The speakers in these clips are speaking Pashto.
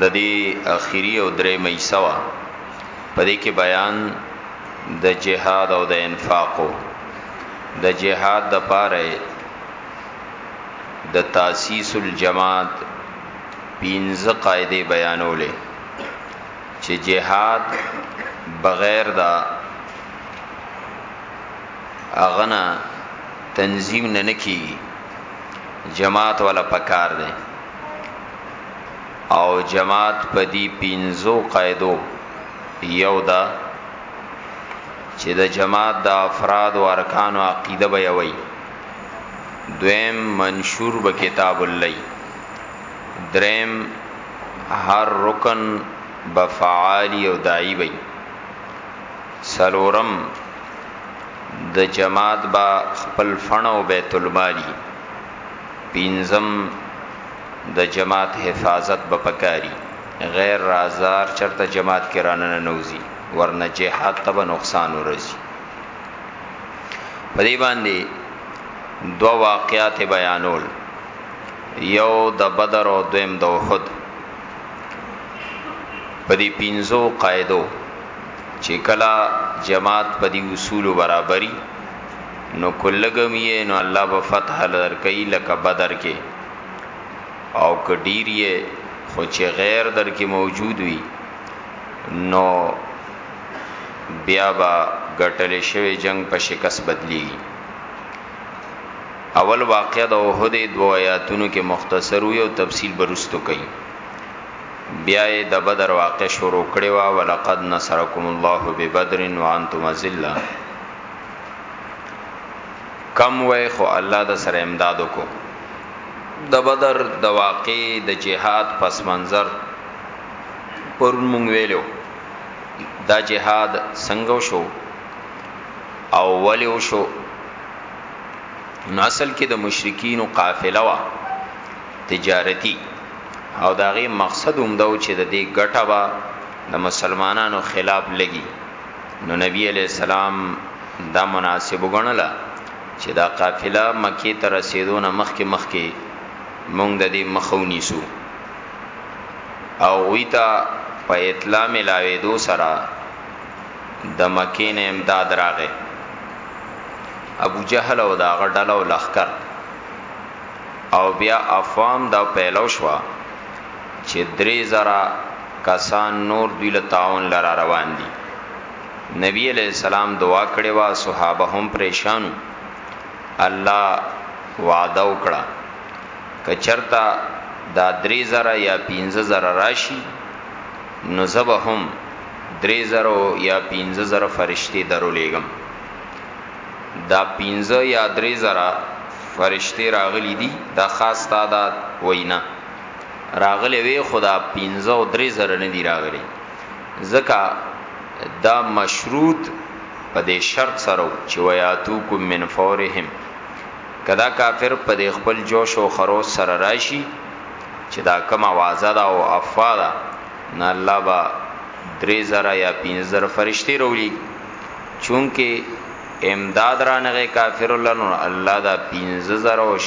د دې اخیری او درې مې سوا په دې کې بیان د جهاد او د انفاقو د جهاد د پاره د تاسیس الجماعت پینځه قاعده بیانولې چې جهاد بغیر دا اغنا تنظیم نه نکی جماعت ولا پکار دی او جماعت په دې پینځو قاعدو یو دا چې د جماعت د افراد او ارکان او عقیده به یوي دویم منشور به کتاب الله دریم هر رکن به فعالی او دایي وي سلورم د جماعت با خپل فن او بیت المالی پینزم د جماعت حفاظت به پکاري غیر رازدار چرته جماعت کې راننه نوزي ورنه جهاد ته به نقصان ورسي په دې باندې دو واقعات بیانول یو د بدر او دویم د احد په دې پینزو قاعدو چې کلا جماعت په دې اصول برابرۍ نو کلګم یې نو الله به فتح درکې لکه بدر کې او کډیر یې خو چې غیر در کې موجود وي نو بیا با ګټل شوی جنگ په شکست بدلی اول واقع د اوهد دو آیاتونو کې مختصر وي او تفصیل برستو کوي بیا د بدر واقع شروع کړي وا ولقد نصرکم الله ببدر وانتم ذلہ کم وای خو الله د سره امداد وکړو د بدر د واقع د جهاد پس منظر پر مونږ ویلو دا جهاد څنګه شو او ولې شو نو اصل کې د مشرکین او قافله وا تجارتی او داغه مقصد هم دا و چې د دې ګټه وا د مسلمانانو خلاف لګي نو نبی علیہ السلام دا مناسب غنله چې دا قافله مکی ته رسیدونه مخکې مخکې مونږ د دې مخونی سو او ویتا په اطلاع ملاوي دو سره د مکی نه امداد راغې ابو جهل او دا غډل او لخر او بیا افام دا پیلو شوا چې درې زره کسان نور دوی له تعاون لره روان دي نبی علیہ السلام دعا کړې وا صحابه هم پریشانو الله وعده وکړه کچرتا دا درې زره یا پینځه زره راشي نو زبه هم درې زره یا پینځه زره فرشتي درولېګم دا پینځه یا درې زره فرشتي راغلي دي دا خاص تعداد وینا راغلی وی خدا 15 او 3 زره نه دی راغلی زکه دا مشروط په دې شرط سره چې ویاتوکم من فورهم کدا کافر په دې خپل جوش او خروج سره راشي چې دا کم اوازه دا او افوا دا نه الله با درې زره یا پنځه زره فرشتي وروړي چونکه امداد را نغه کافر لنو الله دا پینز زروش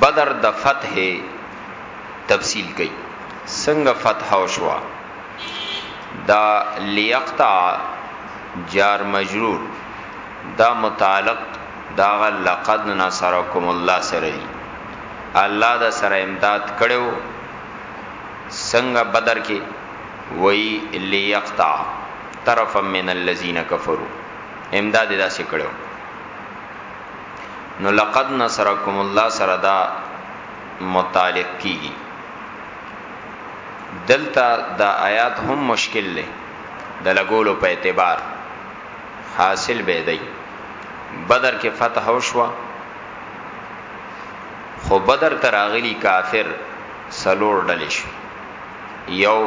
بدر د فتح تفصیل کوي څنګه فتح او شوا دا لیقطع جار مجرور دا متعلق دا لقد نصرکم الله سره دی الله دا سره امداد کړو څنګه بدر کې وای لیقطع طرفا من الذين كفروا امداد دا سې کړو نو لقد نصرکم الله سره دا متعلق کیږي دلته دا آیات هم مشکل لې د لګولو په اعتبار حاصل به دی بدر کې فتح وشو خو بدر تراغلی کافر سلور ډلې شو یو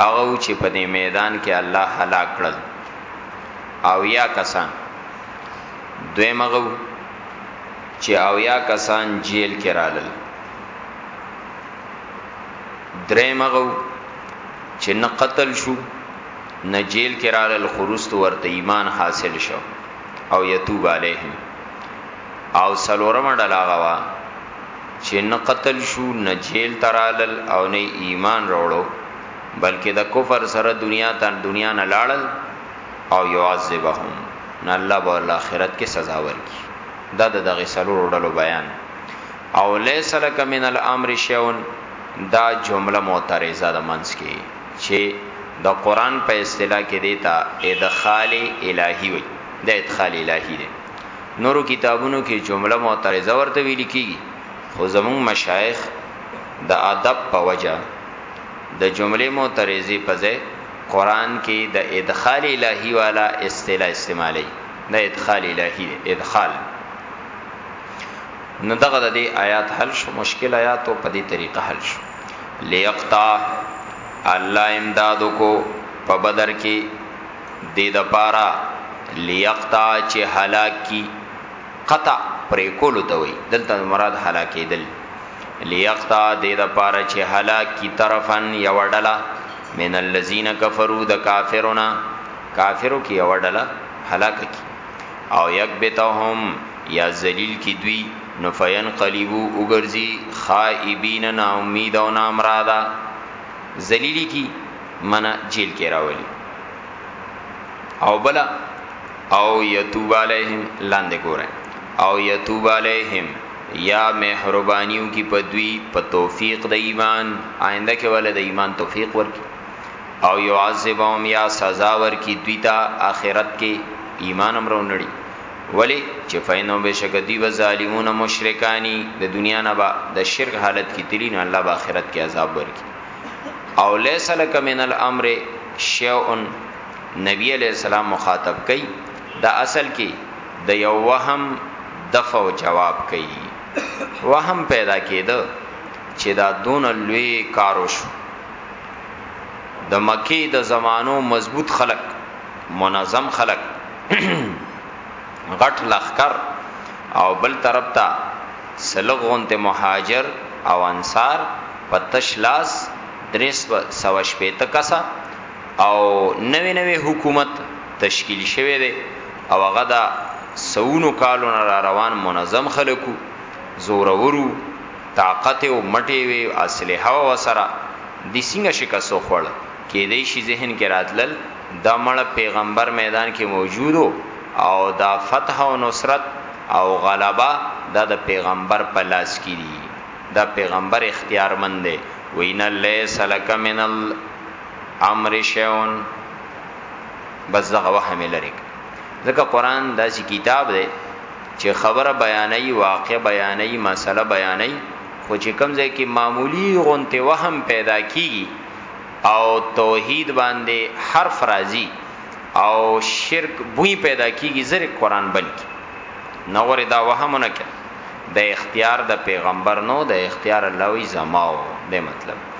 هغه چې په دې میدان کې الله هلاک کړل او یا کسان دوی مغو چې اویا کسان جیل کې رالل درې مغو چې نه قتل شو نه جیل کې رالل خروست ورته ایمان حاصل شو او یتوب علیهم او سلورم ډلا غوا چې نه قتل شو نه جیل ترالل او نه ایمان وروړو بلکې د کفر سره دنیا ته دنیا نه لاړل او يعذبهم نه الله به الله اخرت کې سزا ورکي دا د دغه سلور ډلو بیان او ليس لك من الامر شيء دا جمله معترضه د منس کې چې د قران په اصطلاح کې دیتا ادخال الهی وي د ادخال الهی دی نورو کتابونو کې جمله معترضه ورته ویل کیږي خو زمون مشایخ د ادب په وجه د جمله معترضه په ځای قران کې د ادخال الهی والا اصطلاح استعمالي د ادخال الهی ادخال نو دغه د دې آیات حل شو مشکل آیات په دې طریقه حل شو ليقطع الله امدادو کو په بدر کې د دې د پارا ليقطع چې هلاکی قطع پرې کول دوی دلته مراد هلاکېدل لیقطع دې د پاره چې هلاک کی طرفن یو ډله من الذین کفروا د کافرنا کافرو کې یو ډله هلاک کی او یکبتهم یا ذلیل کی دوی نو فین قلیبو وګرځي خائبین نا امید او نا امرادا ذلیلی کی منا جیل کې راولي او بلا او یتوب علیهم لاندې ګورئ او یتوب علیهم یا مهربانیو کی په دوی په توفیق د ایمان آینده کې ول د ایمان توفیق ورکی او یعذبهم یا سزا ورکی دوی ته اخرت کې ایمان امرو نړي ولی چې فینو بشک دوی و ظالمون مشرکانی د دنیا نه با د شرک حالت کې تلی نه الله با اخرت کې عذاب ورکی او لیس لک من الامر شیء نبی علیہ السلام مخاطب کئ دا اصل کې د یو وهم دفع او جواب کوي وهم پیدا کېده چې دا دون لوی کارو شو د مکی د زمانو مضبوط خلق منظم خلق غټ لخر او بل طرف ته سلغون ته مهاجر او انصار پتش لاس درس سوش پیته کسا او نوې نوې حکومت تشکیل شوه دی او هغه دا سونو کالو نه را روان منظم خلکو زورورو طاقت او مټي وي اسلحه او سره د سنگ شکاسو خړ کې دې شي ذهن کې راتلل د مړ پیغمبر میدان کې موجودو او دا فتح او نصرت او غلبه دا د پیغمبر په لاس کې دي دا پیغمبر اختیارمند دی وینا لیس لک من ال امر شیون بس دغه وهم لري ځکه قران داسې کتاب دی چې خبره بیانې واقع بیانې مسله بیانې خو چې کوم ځای کې معمولی غونته وهم پیدا کیږي او توحید باندې حرف راځي او شرک بوی پیدا کیږي زره قران بلکی نور دا وهمونه کې د اختیار د پیغمبر نو د اختیار الله وی زماو د مطلب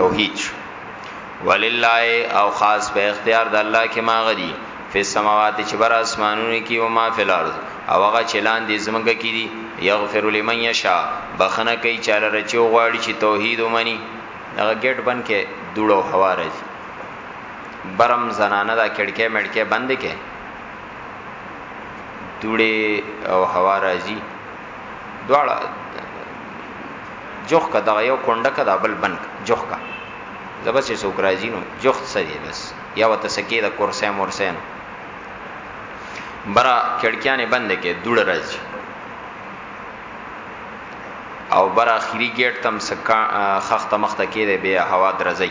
توحید شو ولله او خاص په اختیار د الله کې ما غدي فی السماوات چې بر اسمانونو کې او ما فی الارض او هغه چلان دې زمګه کې دي یغفر لمن یشا بخنه کوي چاله رچو غواړي چې توحید ومني هغه ګټ بن کې دوړو هوا راځي برم زنانه دا کړکې مړکې بند کې دوړې او هوا راځي دواړه جوخ کا دا یو کونډه کا دا بل بنک جوخ کا زبر چې څوک راځي نو جوخ سری بس یا وته سکه دا کورسه مورسه نو برا کړکیانه بند کې دوړ راځي او بر اخیری گیټ تم سکا خخت مخته کې دی بیا هوا درځي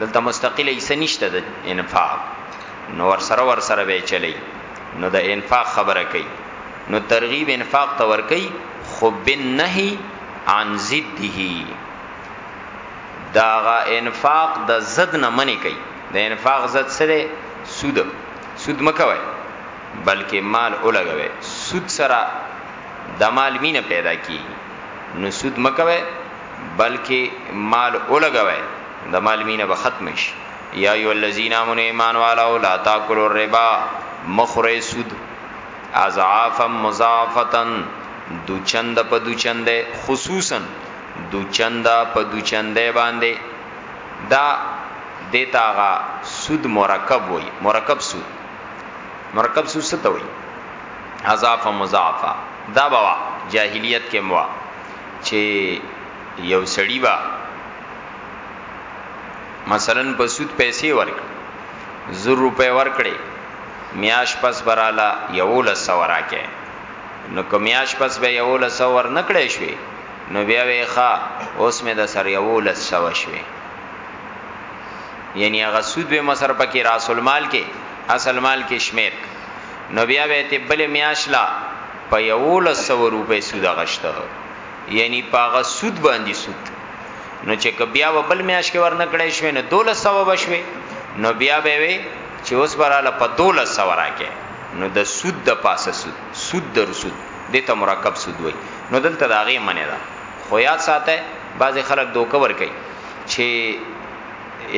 دلته مستقله یې سنشته د انفاق نو ور سره ور سره به چلی نو د انفاق خبره کوي نو ترغیب انفاق ته ور کوي خو بنهي عن ضده داغه انفاق د دا زد نه منی کوي د انفاق زد سره سود سود مکوي بلکې مال اولګوي سود سره د مال مینه پیدا کی نو سود مکوي بلکې مال اولګوي د مال مینه به ختم شي یا ایو الذین امنوا ایمان والو لا تاکلوا الربا مخری سود اضعافا مضاعفتا دو چند په دو چند خصوصا دو چند په دو چند باندې دا دیتاغه سود مرکب وای مرکب سود مرکب سود څه ته وای اضعافا مضاعفا دا بوا جاهلیت کې موا چې یو سړی با مثلا په سود پیسې ورکړي زر روپے ورکړي میاش پس براله یو لس وراکه نو که میاش پس به یو لس ور نکړې شوي نو بیا وی ښا اوس مې د سر یو لس سو شوي یعنی هغه سود به مسر پکې راس المال کې اصل مال کې شمیر نو بیا به ته بل میاش لا په 1100 روپۍ سود غشته یعنی پاغه سود باندې سود نو چې بیا و بل میاش کې ورنکړې شوې نو 1200 بشوي نو بیا به وي چې اوس براله په 1200 راکې نو د سود د پاسه سود سود در سود د ته مرکب سود وي نو دلته دا غي منه ده خو یاد ساته بعضی خلک دوکه ور کوي چې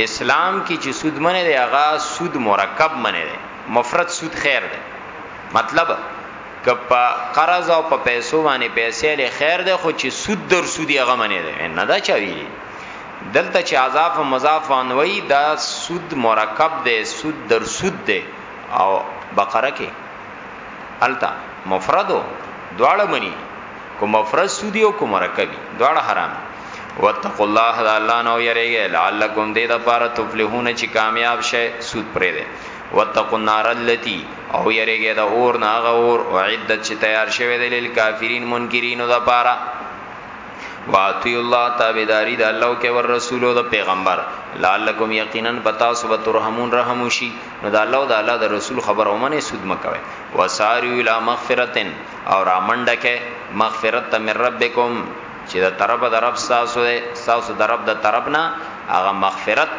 اسلام کې چې سود منه دی هغه سود مرکب منه دی مفرد سود خیر دی مطلب که په قرض او په پیسو باندې پیسې له خیر ده خو چې سود در سودی هغه منی ده نه دا چا ویلي دلته چې عذاب او مضاف انوي دا سود مرکب ده سود در سود ده او بقره کې التا مفردو دواړه مني کو مفرد سودی او کو مرکبي دواړه حرام واتقوا الله ذا الله نو یریږي لعلکم دې د پاره تفلحون چې کامیاب شې سود پرې ده واتقوا النار التي او یریګه د اور نه هغه اور او عدت چې تیار شوی دی لیل کافرین منکرینو د پاره واطیع الله تابعداری د الله کې ور رسولو د پیغمبر لعلکم یقینا پتا سو ترحمون رحم شي نو د الله او د الله د رسول خبر او منه سود مکوي وساری الی مغفرتن او رامنډه کې مغفرت تم ربکم چې د طرف د رب تاسو تاسو د رب د طرف نه هغه مغفرت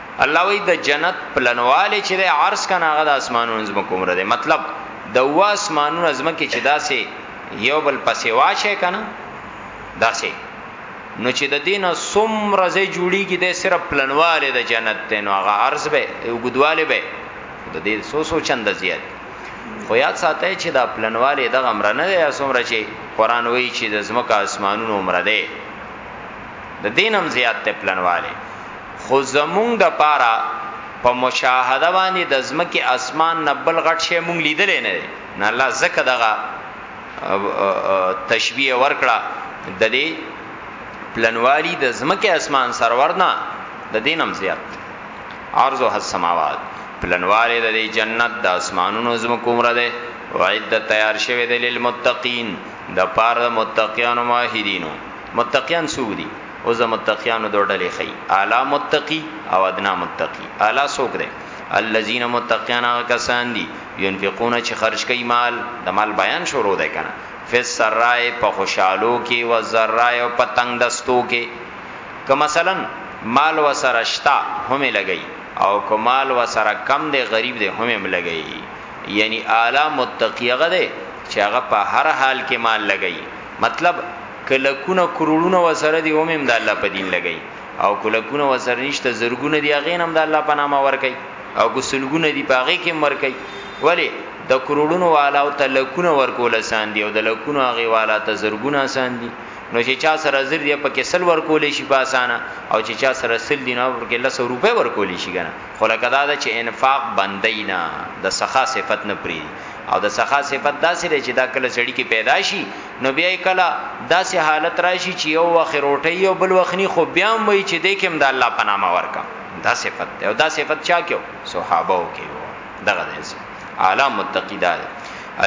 الله وی د جنت پلنواله چې د عرش کنه هغه د اسمانونو زمکو مر ده مطلب د وا اسمانونو زمکه چې داسې یو بل پسې واشه کنه داسې نو چې د دینه سم رزه جوړیږي د صرف پلنواله د جنت ته نو هغه عرض به او ګدواله به د دې سو سو چند زیات خو یاد ساته چې دا پلنواله د غمر نه دی اسمره چې قران وایي چې د زمکه اسمانونو عمر ده د دینم زیات ته پلنواله خو زمونږ د پاره په مشاهده باندې د زمکه اسمان نه بل غټ شی مونږ لیدلې نه نه الله زکه دغه تشبیه ورکړه د دې پلنوالی د زمکه اسمان سرور نه د دینم زیات عرض او السماوات پلنوالی د دې جنت د اسمانونو زمکو مر ده وعد تیار شوی د للمتقین د پاره متقینو ماهدینو متقین سودی اوس د متقیانو دوه ډلې خي اعلی متقی او ادنا متقی اعلی څوک دی الذين متقیان هغه کسان دي ينفقون چې خرج کوي مال د مال بیان شروع دی کنه فس سرای په خوشحالو کې و زرای او په تنگ دستو کې که مثلا مال و سره شتا هم لګي او که مال و سره کم دی غریب دی هم هم لګي یعنی اعلی متقی هغه دی چې هغه په هر حال کې مال لګي مطلب کلکونه کروڑونه وسره دی هم د الله په دین لګی او کلکونه وسره نشته زرګونه دی هغه هم د الله په نامه ور کوي او ګسلګونه دی په هغه کې مر کوي ولی د کروڑونو والا او تلکونه ور کول سان دی او د لکونو هغه والا ته زرګونه سان دی نو چې چا سره زر دی په کې سل ور کول شي په اسانه او چې چا سره سل دی نو ور کې لس روپے ور کول شي کنه خو لکه دا چې انفاق بندینا د سخا صفت نه پری او د سخا صفت داسې لري چې دا کله سړی کې پیدا شي نو بیا کله داسې حالت راشي چې یو وخت روټي او بل وخت ني خو بیا هم وي چې د کوم د الله په نامه ورکا دا صفت دی او دا صفت چا کېو صحابه او کېو دغه دی اعلی متقی دار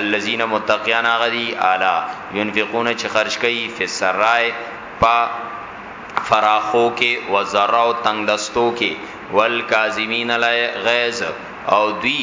الذين متقيان غدي اعلی ينفقون چې خرج کوي فی السرای پا فراخو کې وزراو تنگ دستو کې والکاظمین الغیظ او دوی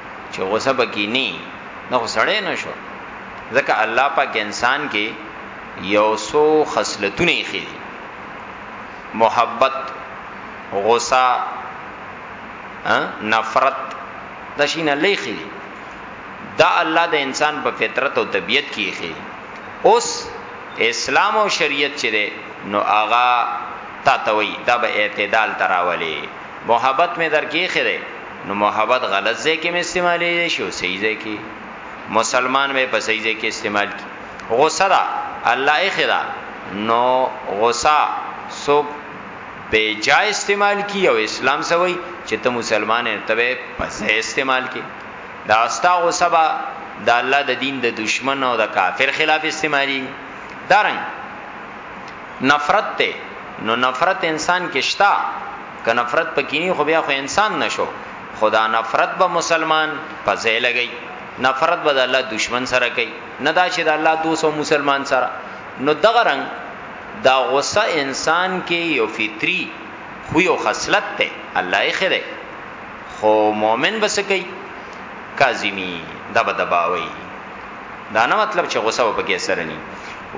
چې غوسه پکې ني نو خو سړی نه شو ځکه الله پاک انسان کې یو سو خصلتونه یې خېلي محبت غوسه نفرت د شین الله خېلي دا الله د انسان په فطرت او طبیعت کې خېلي اوس اسلام او شریعت چې نو آغا تا توي دا به اعتدال تراولي محبت می در کې خره نو محبت غلط ځای کې می استعمالي شي او صحیح ځای کې مسلمان می په صحیح ځای کې استعمال کی غصه دا الله یې خدا نو غصه سو بے جا استعمال کی او اسلام سوی چې ته مسلمان یې تبه پس استعمال کی دا استا غصه با د الله د دین د دشمن او د کافر خلاف استعمالي دارنګ نفرت ته نو نفرت انسان کې شتا که نفرت پکینی خو بیا خو انسان نشو خدا نفرت به مسلمان په ځای لګی نفرت به د الله دشمن سره کوي نه دا چې د الله دوست او مسلمان سره نو دغه رنګ دا غصه انسان کې یو فطری خو یو خصلت ته الله یې خره خو مؤمن بس کوي کاظمی دبا دباوي دا نه مطلب چې غوسه په کې اثر نه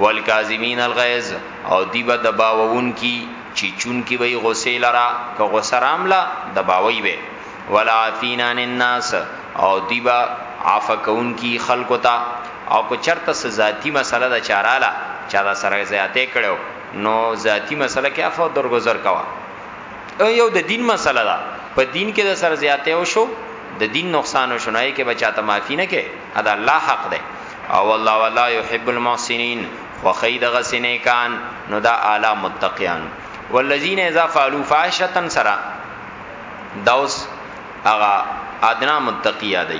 والکاظمین الغیظ او دی به دباوون کی چې چون کی وی غوسه لرا که غوسه راملا دباوی وی ولا عفینان الناس او دی به عفا کون کی خلق تا او که چرته ذاتی مسله د چاراله چا دا سره زیاته کړو نو ذاتی مسله کې عفو درگذر کوا یو د دین مسله ده په دین کې د سر زیاته او شو د دین نقصان او شنای کې بچاته معافی نه کې ادا الله حق ده او الله ولا يحب المحسنین وخی دغه سینې کان نو دا اعلی متقیان والذین اذا فعلوا فاحشه سرا دوس اغا ادنا متقیا دی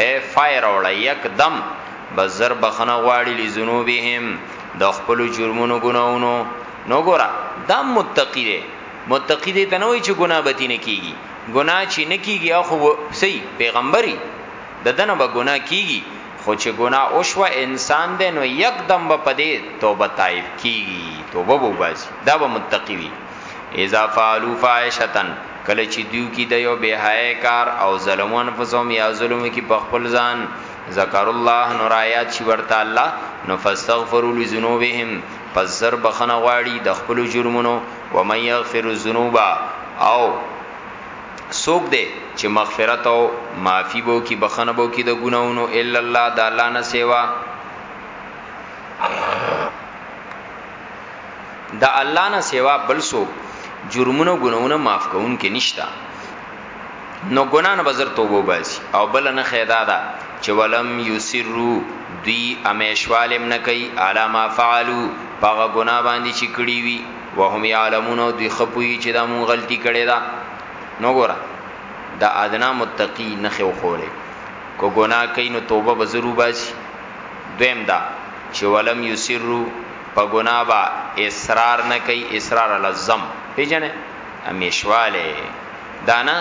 اے فایر اوړه یک دم بزر بخنه غواړي لذنوبهم د خپل جرمونو ګناونو نو ګورا دا متقی دی متقی دی تنوي چې ګنا به تینه کیږي ګنا چې نه کیږي اخو سي پیغمبري د دنه به ګنا کیږي خو چې ګنا او شو انسان دی نو یک دم به پدې توبه تایب کیږي توبه وباسي دا به متقی وي اذا فعلوا فاحشه کله چې دیو کی د یو بهای کار او ظلمون فسوم یا ظلم کی په خپل ځان ذکر الله نور آیات شي ورته الله نو فاستغفروا لذنوبهم پس زر بخنه غواړي د خپل جرمونو و من یغفر الذنوب او سوک دے چې مغفرت او معافی بو کی بخنه بو کی د ګناونو الا الله د الله نه سیوا د الله نه سیوا بل سو جرمونو ګناونه معاف کون کې نشتا نو ګنا نه بزر توبه باسي او بل نه خیدا دا چې ولم یسرو دی امیشوالم نه کوي علامه فعلوا پاغه ګنا باندې چې کړی وی وهم یعلمون او دی خپوی چې دا مون غلطی کړی دا نو ګورا دا ادنا متقی نه خو خوله کو ګنا کوي نو توبه بزرو باسي دویم دا چې ولم یسرو په ګنا با اصرار نه کوي اصرار لزم پیژنه همیشواله دانا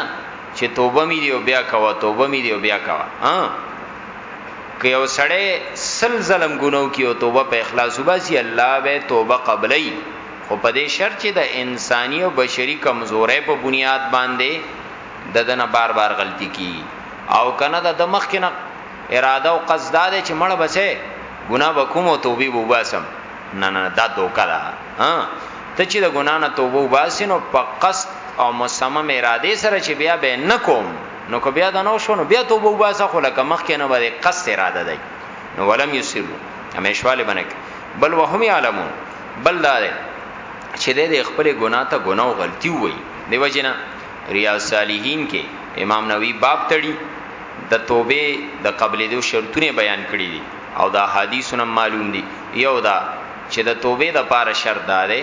چې توبه می دی او بیا کوا توبه می دی او بیا کوا ها که یو سړی سل ظلم ګناو کی او توبه په اخلاص وباسي الله به توبه قبلای خو په دې شرط چې د انساني او بشري کمزورې په بنیاد باندې د دنه بار بار غلطي کی او کنه د مخ کنه اراده او قصد دا دی چې مړ بچي ګناه وکوم او توبه وباسم نه نه دا دوکا ده ها ته چې د ګناه نه توبه وباسې نو په قصد او مصمم اراده سره چې بیا به نه کوم نو که بیا د نو شو نو بیا توبه وباسه خو لکه مخ کې نه باندې قصد اراده دی نو ولم یسرو همیشواله بنک بل وهم یعلمون بل دا دی چې د خپل ګناه ته ګناه او غلطي وایي دی وجنه ریاض صالحین کې امام نووي باب تړي د توبه د قبلې دو شرطونه بیان کړي دي او دا حدیثونه معلوم دي یو دا چې د توبه د پاره شرط دا دی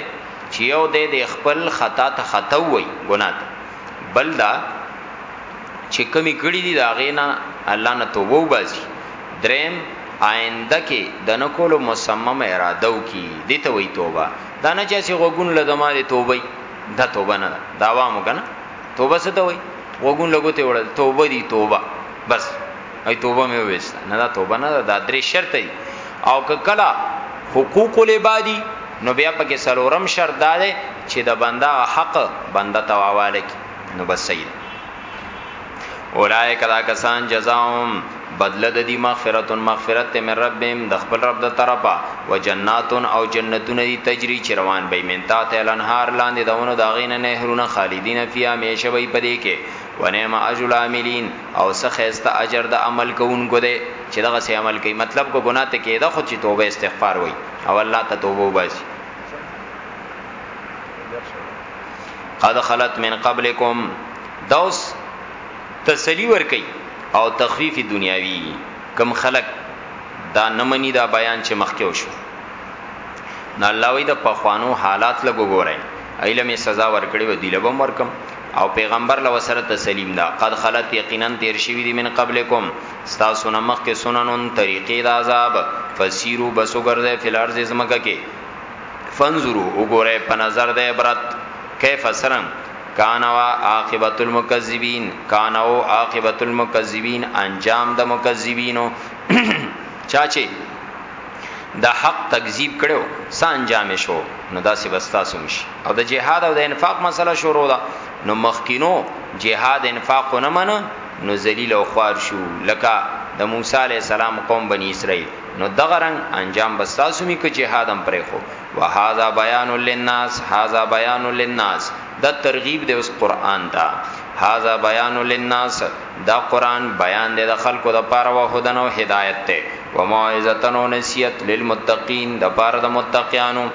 چې یو د خپل خطا ته خطا وي ګناه بل دا چې کمی کړي دي دا غینا الله نه توبه وباسي دریم آینده کې د نکولو مصمم اراده وکي دته وي توبه دا نه چې غوګون لګما دي توبه دا توبه نه ده دا عوامو کنه توبه څه ته وای وګون لګوته وړل توبه دی توبه بس ای توبه مې وېسته نه دا توبه نه ده دا درې شرط دی او کله حقوق العبادی نو بیا پکې سلورم شرط دا دی چې د بندا حق بندا تواواله کی نو بس صحیح اولائک دا کسان جزاهم بدل د دی مغفرت مغفرت ته من ربهم د خپل رب د طرفه و جنات او جنتون دی تجری چروان به من تا ته الانهار لاندې دونو داغین نهرونه خالدین فی همیشه وی پدې کې و نعم اجر العاملین او سخیست اجر د عمل کوونکو دی چې دغه سه عمل کوي مطلب کو ګناه ته کېده خو چې توبه استغفار وای او الله ته توبه وباسي قد خلت من قبلکم دوس تسلی ور کوي او تخفیف دنیاوی کم خلق دا نمنی دا بیان چې مخکیو شو نو الله وی د پخوانو حالات لګو ګورای ایله می سزا ورکړي و دی لبم ورکم او پیغمبر لو سره تسلیم دا قد خلت یقینا تیر شوی دی من قبلکم تاسو نمخ کې سننون طریقې د عذاب فسیرو بسو ګرځي فلارز زمکه کې فنظرو وګوره په نظر د عبرت کیف سرنګ کان وا عاقبت المکذبین کان او عاقبت المکذبین انجام د مکذبینو چاچه د حق تکذیب کړو س انجام شو نو داسې بستا سمش او د جهاد او د انفاق مسله شروع ده نو مخکینو جهاد انفاق نه منه نو ذلیل او خوار شو لکه د موسی علی السلام قوم بنی اسرائیل نو دغه رنگ انجام بستاسو می که جهاد هم پرې خو وهذا بیان للناس هذا بیان للناس دا ترغیب دی اوس قران ته هذا بیان للناس دا قران بیان دی د خلکو د پاره او هدن او هدایت ته و موعظه او نصیحت للمتقین د پاره د متقینانو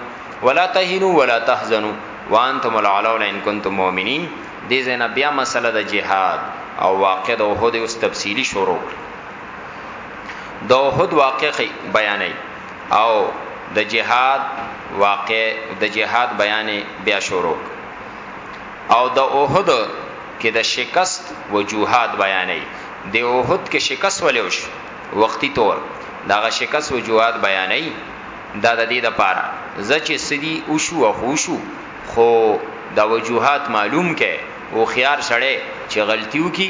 ولا تهنوا ولا تحزنوا وانتم العلون ان کنتم مؤمنین دې زنه بیا مسله د جهاد او واقع د اوهد اوس تفصیلی شروع کړ د احد واقعي بیانې او د جهاد واقع د جهاد بیانې بیا شروع او د احد کې د شکست وجوهات بیانې د احد کې شکست ولې وش وقتی طور دا شکست وجوهات بیانې دا د دې د پاره زچې سدي او شو او خوشو خو دا وجوهات معلوم کې او خيار سړې چې غلطیو کی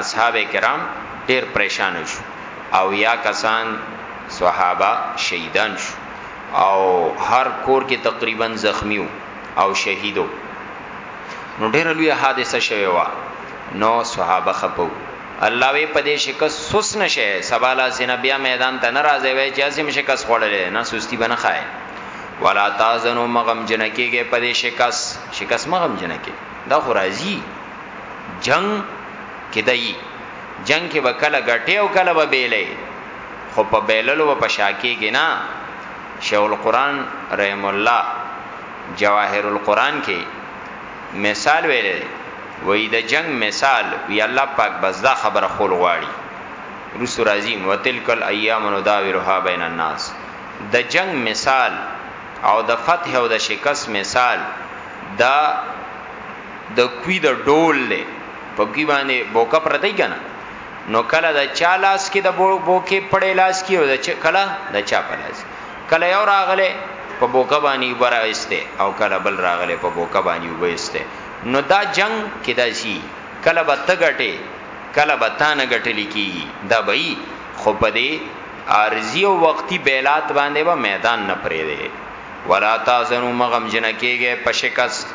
اصحاب کرام ډیر پریشان شو او یا کسان صحابه شهیدان شو او هر کور کې تقریبا زخمی او شهیدو نو ډیر لوی حادثه شوه وا نو صحابه خپو الله وی په دې شکست سوس نشه سبالا سین بیا میدان ته ناراضه وی چې اسیم شکست خوړلې نه سستی بنه خای ولا تازنو مغم جنکیږي په دې شکست شکست مغم جنکیږي دا خو راځي جنگ کې دی جنگ کې وکاله غټي او کله به بیلې خو په بیللو په شاکې کې نه شیخ القران رحم الله جواهر القران کې مثال ویلې وې د جنگ مثال وی الله پاک بس دا خبره خول غواړي رسو رازیم وتلکل ایام نداورها بین الناس د جنگ مثال او د فتح او د شکست مثال دا د کوی د ډول له په کوی باندې بوکه پرته کنا نو کله د چا لاس کې د بوکه پړې لاس کې او د چا کله د چا په لاس کله یو راغله په بوکه باندې براوسته او کله بل راغله په بوکه باندې وبېسته نو دا جنگ کې دا شي کله به تګټه کله به تانه ګټل کی دا به خو په دې ارزی او وقتی بیلات باندې به با میدان نه پرې دی ولا تاسو مغم جنکیږي په شکست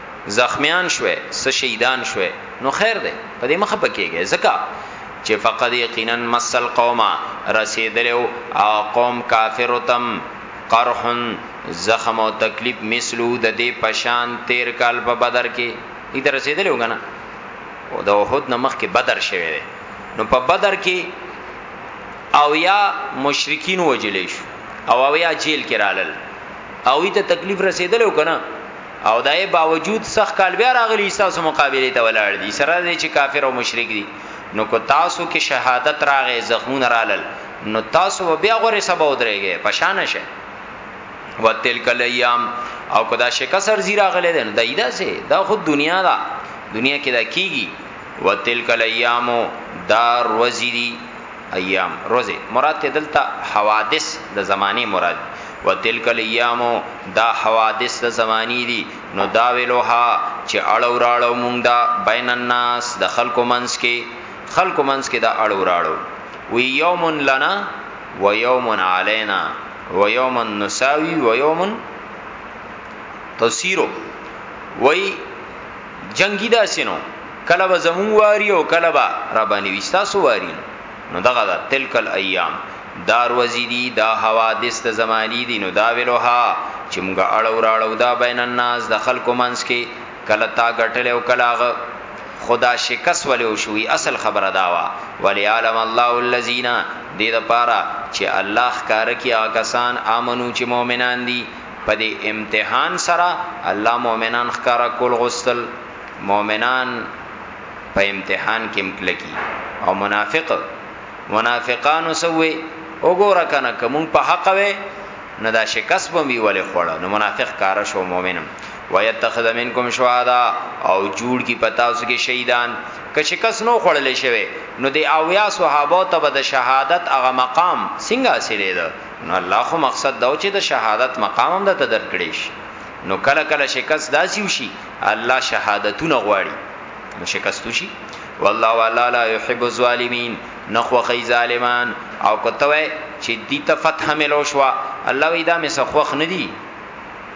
زخمیان شوه س شهیدان شوه نو خیر ده په دې مخه پکېږي ځکه چې فقد یقینا مسل قومه رسیدلو او قوم کافر تم قرحن زخم او تکلیف مثلو د دې پشان تیر کال په بدر کې دې ته رسیدلو غنا او د وحود نمخ کې بدر شوه دی نو په بدر کې او یا مشرکین وجلې شو او او یا جیل کې رالل او ته تکلیف رسیدلو غنا او دای باوجود سخ کال بیا راغلی تاسو مقابله ته ولاړ دي سره دې چې کافر او مشرک دي نو کو تاسو کې شهادت راغې زخمون رالل نو تاسو بیا غره سبا ودرېږي پشان شه وتلک الايام او کدا شکسر زیرا غلې ده دا ایدا سه دا خود دنیا دا دنیا کې دا کیږي وتلک الايام دار وزيري ایام روزه مراد ته دلته حوادث د زمانه مراد دی وتلک الیامو دا حوادث د زمانی دی نو دا ویلوها چې اړو راړو مونږ دا بین الناس د خلکو منس کې خلکو منس کې دا اړو راړو وی یوم لنا و یوم علینا و یوم نساوی و یوم تسیرو وی جنگی دا سينو کله به زمون واری او کله به را باندې وستا سو واری نو دغه دا تلکل ایام دار وزی دی دا حوادث د زمانی دی نو دا ویلوها چې مونږه اړو راړو دا بین الناس د خلکو منس کې کله تا غټل او کله هغه خدا شکست ولې او شوې اصل خبره داوا ولی عالم الله الذین دې د پاره چې الله ښکار کی آکسان امنو چې مؤمنان دي په دې امتحان سره الله مؤمنان ښکارا کول غوستل مؤمنان په امتحان کې مکلکی او منافق منافقانو سوې وګوره کنه کوم په حق وې نو دا شکست به وی ولې خوړه نو منافق کار شو مؤمنم ويتخذ منکم شهدا او جوړ کی پتا اوس کې شهیدان که شکست نو خوړلې شوی نو دی اویا صحابه ته به د شهادت هغه مقام څنګه حاصلې ده نو الله خو مقصد دا و چې د شهادت مقام هم د تدر کړی شي نو کله کله شکست داسي وشي الله شهادتونه غواړي نو شکست وشي والله والا لا يحب الظالمين نخو خي ظالمان او کوته چې دي ته فتح ملو شو الله وی دا مې سخوخ نه دي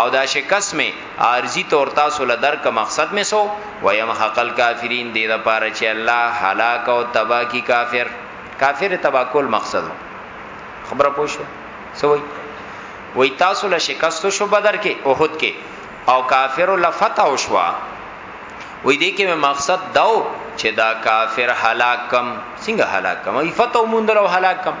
او دا شکست می عارضی طور تاسو له درک مقصد می سو ویم حق الکافرین دی د پاره چې الله هلاک او تبا کی کافر کافر تبا کول مقصد خبره پوښو سوی وی تاسو له شکست شو بدر کې احد کې او کافر له فتح او شوا وی دې کې مقصد داو چې دا کافر هلاک کم څنګه هلاک کم ای فتح مونږ له هلاک کم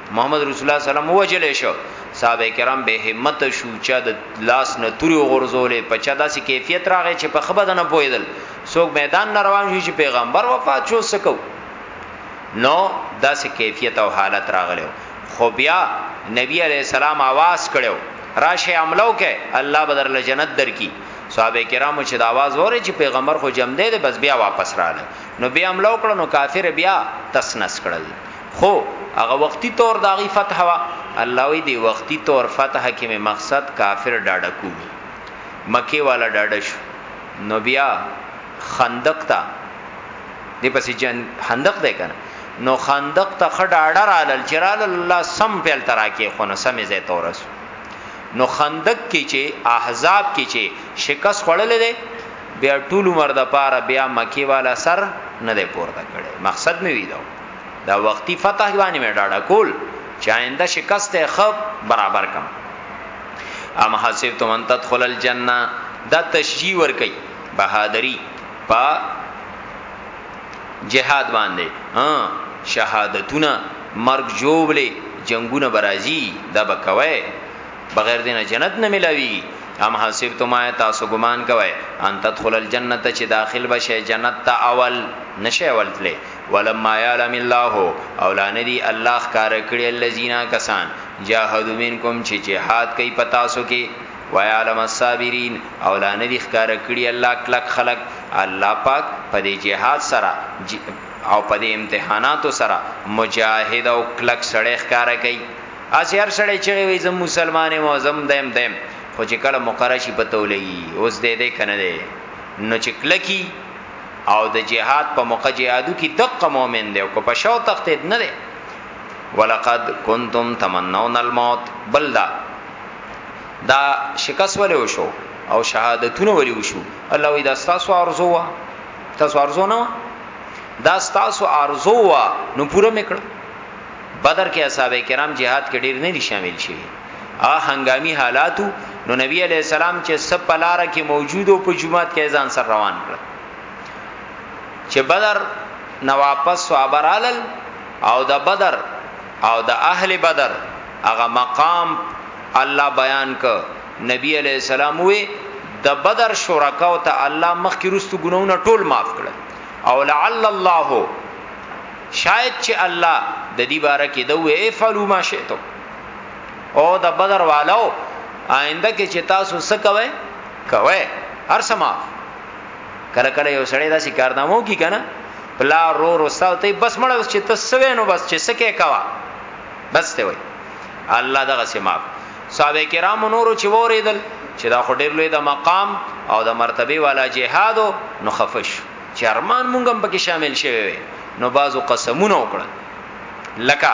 محمد رسول الله سلام وجل شو صاحب کرام به همت شو چا د لاس نه توري غرزولې په چا داسې کیفیت راغی چې په خبره نه پویدل څوک میدان نه روان شي چې پیغمبر وفات شو سکو نو داسې کیفیت او حالت راغلو خو بیا نبی علی السلام आवाज کړو راشه عملو کې الله بدر له جنت درکې صحابه کرامو چې د आवाज وره چې پیغمبر خو جمع دی بس بیا واپس رااله نو بیا عملو کړو نو کافر بیا تسنس کړل خو هغه وختي طور د هغوی فتح وه، الله وایي دې وختي طور فتح کې مې مقصد کافر ډاډه کول وو، مکې والا ډاډه شو نو بیا خندق ته دې پسې جنګ خندق دی کنه نو خندق ته خه ډاډه رالل چې رالل الله سم په التراکه خو نه سمې زې تورس نو خندق کې چې احزاب کې چې شکست خړل دي بیا ټول عمر د پاره بیا مکی والا سر نه دی پورته کړي مقصد مې ویلو دا وختي فتح باندې مې ډاډه کول چې آینده شکست خب برابر کم ام حسبتم ان تدخل الجنه دا تشجیع ور کوي بهادری پا جهاد باندې ها شهادتونه مرګ جوړلې جنگونه برازي دا بکوي بغیر دینه جنت نه ملاوي ام حسبتم آیت تاسو ګمان کوي ان تدخل الجنه چې داخل بشي جنت ته اول نشه اول تله ولما يعلم الله اولاندی الله ښکار کړی الذين کسان جاهدوا منکم چې جهاد کوي پتا سو کې ويعلم الصابرين اولاندی ښکار کړی الله کلک خلق الله پاک په دې جهاد سره او په دې امتحاناتو سره مجاهد او کلک سړی ښکار کوي اسی هر سړی چې وي زم مسلمان او زم دیم دیم خو چې کله مقرشی پتولې اوس دې دې کنه دې نو چې کلکی او د جهاد په موقع جهادو کې دقه مؤمن دی او په شو تختید نه دی ولقد کنتم تمنون الموت بلدا دا شکاس ولې وشو او شهادتونه ولې وشو الله وی دا تاسو ارزو وا تاسو ارزو نه دا تاسو ارزو وا نو پوره میکړه بدر کې اصحاب کرام jihad کې ډیر نه دي شامل شوی ا هنګامي حالاتو نو نبی علی السلام چې سب پلاره کې موجود او په جمعات کې ځان سره روان کړ چې بدر نو واپس صحابرالل او د بدر او د اهل بدر هغه مقام الله بیان ک نبی علی السلام وی د بدر شرکا او ته الله مخ کې رستو ګناونه ټول معاف کړ او لعل الله شاید چې الله د دې باره کې دوی افعلوا ما شئتم او د بدر والو آینده کې چې تاسو څه کوئ کوئ هر سما کله کله یو سړی داسې کارنامو کی کنه پلا رو رو ساو ته بس مړ چې ته سوي نو بس چې سکه کوا بس ته وای الله دغه سما صاحب کرام نور چې وریدل چې دا خډیر لوی د مقام او د مرتبه والا جهاد نو خفش چې ارمان مونږ هم پکې شامل شوی نو بازو قسمونه وکړل لکه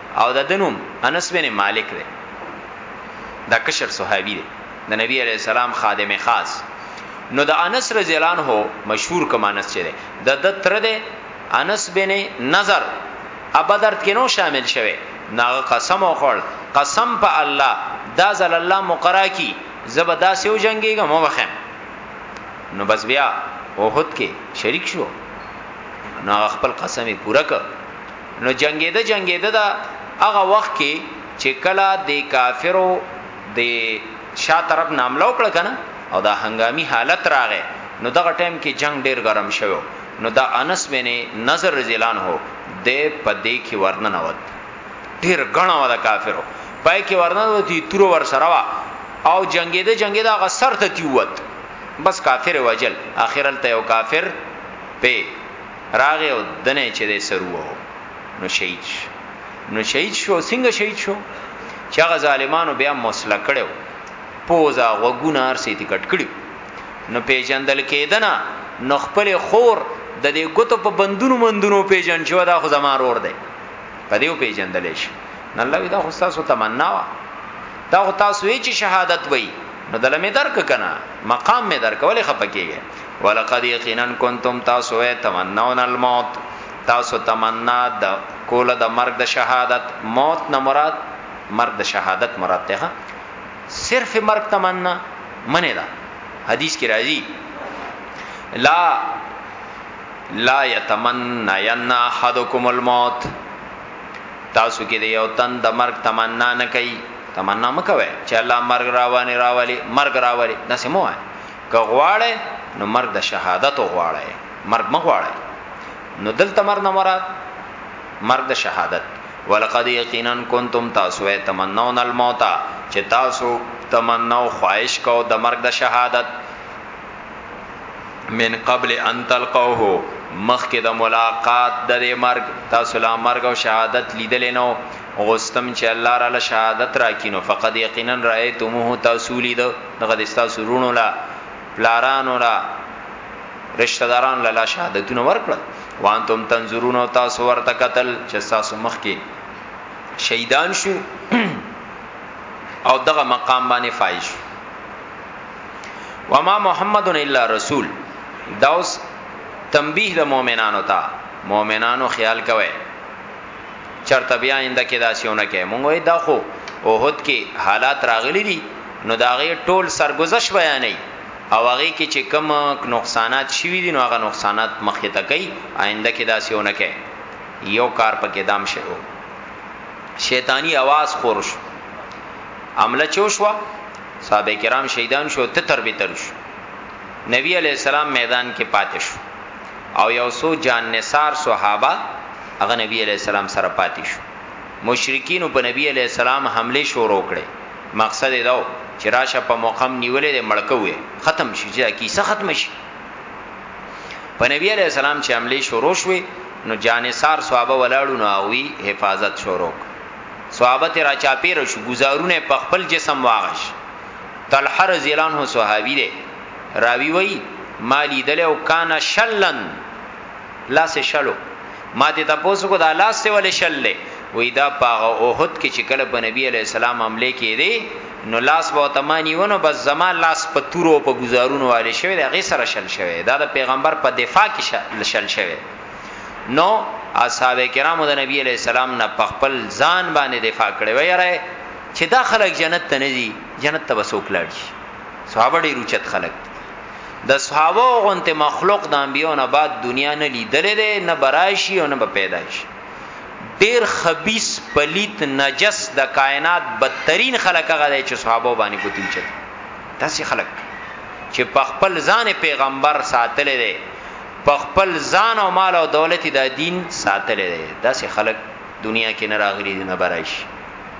او د دنوم انس بن مالک دی دا کشر صحابي دی د نبی علی السلام خادم خاص نو د انس رضی الله عنه مشهور کما انس چي دی د د تر دی انس بن نظر ابدر کې نو شامل شوه ناغه قسم او خړ قسم په الله دا زل الله مقرا کی زبدا سیو جنگي غمو وخم نو بس بیا وحد کې شریک شو نو خپل قسم پورا ک نو جنگیده جنگیده دا هغه وخت کې چې کله د کافرو د شا طرف ناملو کړ کنه او دا هنګامي حالت راغې نو دغه ټیم کې جنگ ډیر ګرم شوو نو دا انس بن نظر رضی الله عنه د پدې کې ورنه نوت ډیر غنه ودا کافرو پای کې ورنه وتی تور ور سره وا او جنگیده جنگیده هغه سر ته تیوت بس کافر وجل اخرل ته یو کافر په راغه او دنه چې د سر وو نو شهید شو نو شهید شو څنګه شهید شو چې هغه ظالمانو بیا مسله کړو پوزا وګونه ارسي تی کټ کړو نو پیجندل کېدنه نو خپل خور د دې ګوتو په بندونو مندونو پیجن شو دا خو زما رور دی په دې پیجندل شي نو الله وی دا خو تاسو تمنا وا دا خو تاسو یې چې شهادت وای نو دلمه درک کنا مقام می درک ولې خپکیږي ولقد یقینا کنتم تاسو وی تمنون الموت تاسو تمنا د کوله د مرګ د شهادت موت نه مراد مرګ د شهادت مراد ته صرف مرګ تمنا منه دا حدیث کی راځي لا لا یتمنا ین احدکم الموت تاسو کې د یو تن د مرګ تمنا نه کوي تمنا مکوي چې الله مرګ راواني راولي مرګ راولي نسمه وای که غواړی نو مرګ د شهادت غواړی مرګ مغواړی نو دلته مرګ نه مراد مرګ د شهادت ولقد یقینا کنتم تاسو تمنون الموت چې تاسو تمنو خواهش کو د مرګ د شهادت من قبل ان تلقوه مخکې د ملاقات د مرګ تاسو لا مرګ او شهادت لیدل نو غستم چې الله را له شهادت راکینو فقد یقینا رایتموه تاسو لید دغه د تاسو رونو لا پلارانو لا رشتہ داران لا شهادتونه ورکړه وانتم تنظرون او تاسو ورته قتل چې تاسو مخ کې شهیدان شو او دغه مقام باندې فایز شو وما محمد الا رسول داوس تنبیه د مؤمنانو ته مؤمنانو خیال کوئ چرته بیا انده کې داسیونه کې مونږ وې دا خو اوهد کې حالات راغلي دي نو دا غي ټول سرگذشت بیانې او هغه کې چې کم نقصانات شوي دي نو هغه نقصانات مخې ته کوي آینده کې داسیونه کې یو کار پکې دام شوی شیطانی आवाज خور شو عمله چو شو صاحب کرام شهیدان شو ته تر به تر شو نبی علی السلام میدان کې پاتې شو او یو سو جان نثار صحابه هغه نبی علی السلام سره پاتې شو مشرکین په نبی علی السلام حمله شروع کړي مقصد دا و چې راشه په مقام نیولې د مړکوې ختم شي چې کیسه ختم شي په نبی علی السلام چې حمله شروع شوه نو جانثار صحابه ولاړو نو اوی حفاظت شروع صحابه ته را چاپیر شو گزارونه په خپل جسم واغش طلحه رضی الله عنه صحابي دی راوی وی مالی دل او کان شلن لاس شلو ما دې تاسو کو دا لاس ته ولې شللې وې دا پاغه اوحد کې چې کله په نبی علی السلام عمله کې دی نو لاس به تمانی ونه بس زما لاس په تورو په گزارونو والي شوی دا غي سره شل شوی دا د پیغمبر په دفاع کې شل شوی نو اصحاب کرامو د نبی علی السلام نه په خپل ځان باندې دفاع کړې وې یاره چې دا خلک جنت ته نه دي جنت ته وسوک لاړ شي صحابه ډیر اوچت خلق دي د صحابه غونته مخلوق د انبیو نه بعد دنیا نه لیدلې ده نه برایشي او نه پیدایشي ډیر خبيس پلیت نجس د کائنات بدترین خلک هغه دي چې صحابه باندې کوتي چي تاسو خلک چې په خپل ځان پیغمبر ساتل دي په خپل ځان او مال او دولت د دین ساتل دي داسې خلک دنیا کې نه راغلي نه برایشي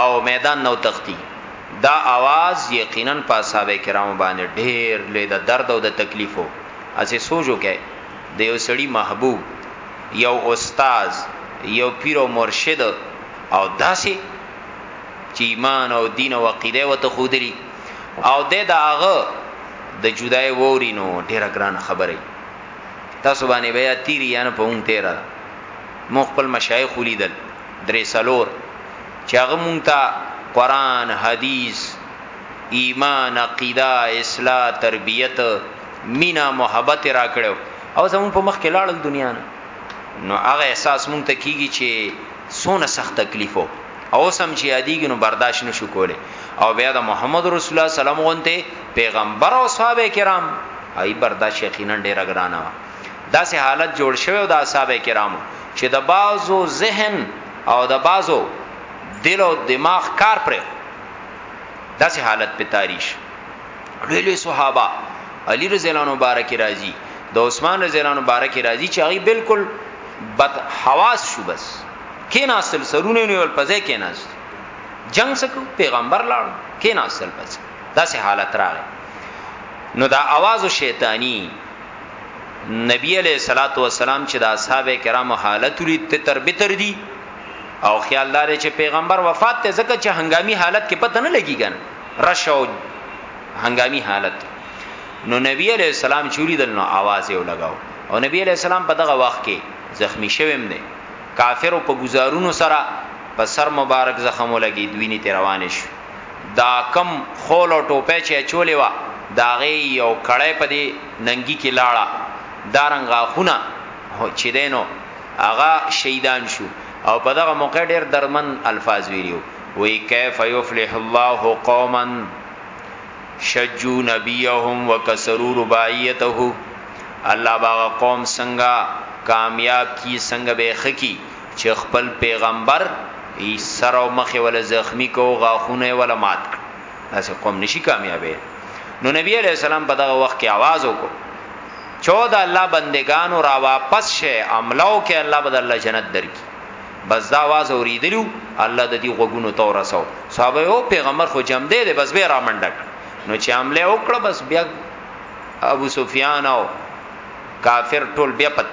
او میدان نو تختی دا आवाज یقینا په اصحاب کرام باندې ډیر لوی د درد او د تکلیفو اسی سوچو کې د یو سړی محبوب یو استاد یو پیر او مرشد او داسې چې ایمان او دین او عقیده وته خودلی او د داغه د جدای ووري نو ډیره ګران خبره تاسو باندې بیا تیری یان په اون تیرا مخ خپل مشایخ ولیدل درې څلور چې هغه مونږ ته قرآن، حدیث، ایمان، عقیده، اصلاح، تربیت، مینه، محبت راکړو او زمون په مخ کې لاړل دنیا نه نو هغه احساس مونږ ته کیږي چې سونه سخت تکلیف او سم چې یادېږي نو برداشت نشو کوله او بیا د محمد رسول الله سلام غونته پیغمبر او صحابه کرام ای برداشت یقینا ډیر ګرانه داسې حالت جوړ شوی او د اصحاب کرامو چې د بازو ذهن او د بازو دل او دماغ کار پر داسې حالت په تاریخ لوی لوی صحابه علی رضی الله عنه مبارک راضی د عثمان رضی الله عنه مبارک راضی چې هغه بالکل بد حواس شو بس کیناستل سرونه نیول پځه کیناست جنگ سکو پیغمبر لاړ کیناستل پځه داسې حالت راغی نو دا आवाज شیطانی نبی علیہ الصلات والسلام چې د اصحاب کرامو حالت لید ته تر به تر دی او خیال دار چې پیغمبر وفات ته ځکه چې هنګامي حالت کې پته نه لګی ګان رش او هنګامي حالت نو نبی علیہ السلام چوری دل نو आवाज یې لګاو او نبی علیہ السلام په دغه وخت کې زخمی شوم دی کافر په گزارونو سره په سر مبارک زخم ولګي دویني ته روان شي دا کوم خول او ټوپی چی اچولی وه داغی یو کړی په دی ننګی کی لاړه دارنګ غاښونه چی دی نو هغه شهیدان شو او په دغه موقع ډیر دردمن الفاظ ویلی وو وی کیف یفلح الله قوما شجو نبیهم وکسرو رباعیته الله باغه قوم څنګه کامیاب کی څنګه به خکی چه خپل پیغمبر یی سر او مخ ولا زخمی کو غاخونه ولا مات کړ داسې قوم نشي کامیابه نو نبی علیہ السلام په دغه وخت کې आवाज وکړو چو دا الله بندگانو را واپس شه عملو کې الله بد الله جنت درکې بس دا आवाज اوریدلو الله د دې غوګونو تور سو صحابه او پیغمبر خو جام دی دی بس به را منډک نو چې عمله وکړه بس بیا ابو سفیان او کافر ټول بیا پت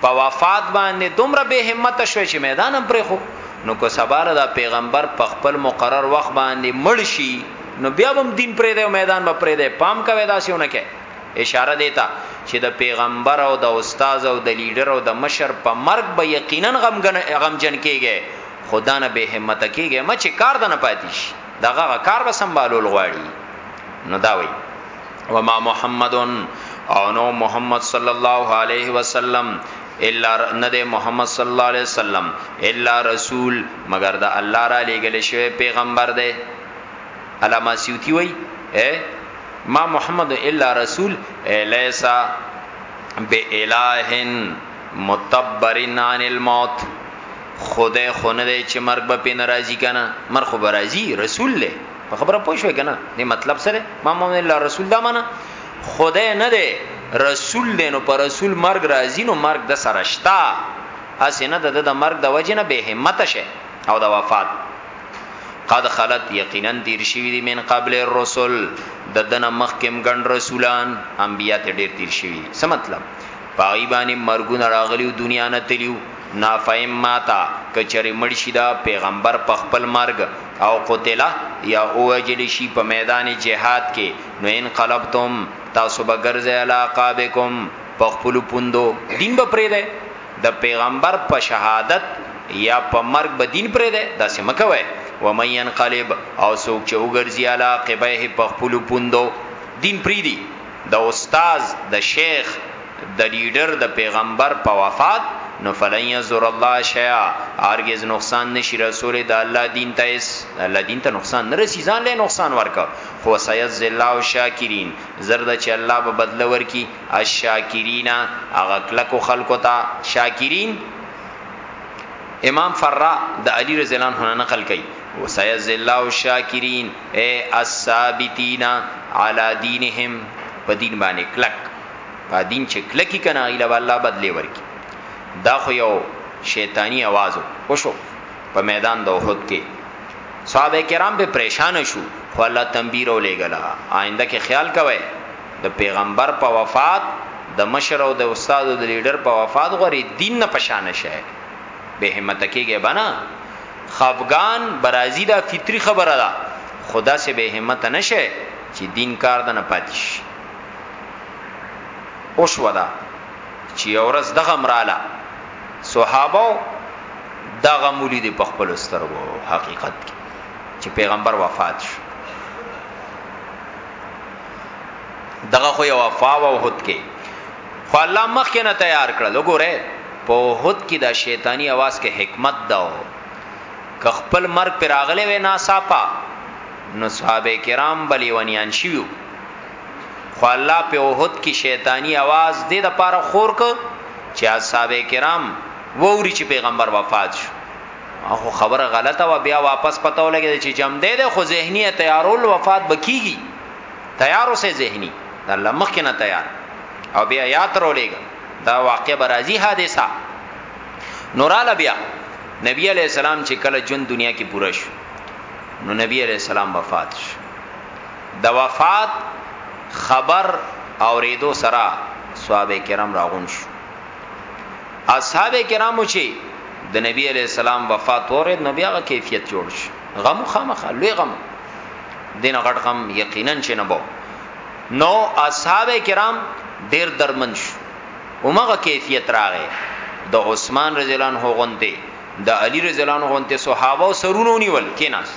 په وفات باندې دومره به همت شوي چې میدان هم پرې خو نو کو سباله دا پیغمبر په خپل مقرر وخت باندې مړ شي نو بیا هم دین پرې دی او میدان به پرې دی پام کوي دا سونه کې اشاره دیتا چې د پیغمبر او د استاد او د لیډر او د مشر په مرګ به یقینا غمګن غمجن کیږي خدا نه به همت کیږي مچ کار د نه پاتیش دغه کار به سمبالول غواړي نو دا وایي وما محمد او نو محمد صلی الله علیه وسلم الا ند محمد صلی الله علیه وسلم الا رسول مگر دا الله را لېګل شوی پیغمبر دی علامه سیوطی وای ما محمد الا رسول الیسا بإلہن متبرن عن الموت خدای خونه دی چې مرګ به پین راضی کنه مرخ به راضی رسول له په خبره پوه شوې کنه نه مطلب سره ما مؤمن الله رسول دا معنا خدای نه دی رسول دی نو پر رسول مرګ راځي نو مرګ د سره شتا اسنه د د مرګ د وجه نه به همت شه او د وفات قد خلت یقینا دیر شوی دی من قبل الرسل د دنه مخکم ګڼ رسولان انبیا ته ډیر دیر شوی څه مطلب پای باندې مرګونه راغلیو دنیا نه تلیو نافهم ماتا کچری مړ شي دا پیغمبر په خپل مرګ او قتله یا اوجل شي په میدان جهاد کې نو ان قلبتم تاسو به ګرځي علا قابکم په خپل پوندو دین به پرې ده د پیغمبر په شهادت یا په مرګ به دین پرې ده دا سم کوي و مې ان قلب او سوک چې وګرځي علا قبه په خپل پوندو دین پرې دی د استاد د شیخ د لیډر د پیغمبر په وفات نو فلن یزور الله شیا هرگز نقصان نشی رسول د الله دین ته اس الله دین ته نقصان نه رسی ځان له نقصان ورکا خو سیز الله او شاکرین زرد چې الله به بدل ورکی الشاکرین هغه کلکو خلکو ته شاکرین امام فرع د علی رضی الله عنه نقل کړي وسيز الله الشاکرین اے الثابتین علی دینهم په دین باندې کلک په دین چې کلکی کنا اله والله بدلی ورکی دا خو یو شیطانی आवाज وشو په میدان د احد کې صحابه کرام به پریشان شو خو الله تنبیه رو لګلا آینده کې خیال کوی د پیغمبر په وفات د مشر او د استاد او د لیډر په وفات غوري دین نه پشان شي به همت کېږي بنا خفګان برازی دا فطری خبره ده خو داسې بې همت نه شی چې دین کار ده نه پاتې شي اوشو ده چې اورز دغه مراله صحابه دغه مولید په خپل سترګو حقیقت کې چې پیغمبر وفات شو دغه خو یو وفا او هوت کې خو الله مخ کې نه تیار کړل وګوره په هوت کې دا شیطانی आवाज کې حکمت دا و ک خپل مرګ پر اغله و نه صافا نو صحابه کرام بلی ونیان شیو خو الله په وحد کې شیطانی आवाज دې د پاره خور ک چې اصحاب کرام ووري چې پیغمبر وفات شو اخو خبره غلطه و بیا واپس پتو لګی چې جمع دې ده خو ذهنی تیارول وفات بکیږي تیار اوسه ذهني د الله مخ کې نه تیار او بیا یاد رولېګا دا واقع برازي حادثه نوراله بیا نبی علی السلام چې کله جون دنیا کې پوره شو نو نبی علی السلام وفات شو د وفات خبر اوریدو سره صحابه کرام راغون شو اصحاب کرامو چې د نبی علی السلام وفات اورید نو بیا غ کیفیت جوړ شو غم خامخ لوی غم دین غټ غم یقینا چې نه بو نو اصحاب کرام ډیر درمن شو اومغه کیفیت راغې د عثمان رضی الله عنه غونته د علی رضی الله عنه غونته صحابه سرونو نیول کیناس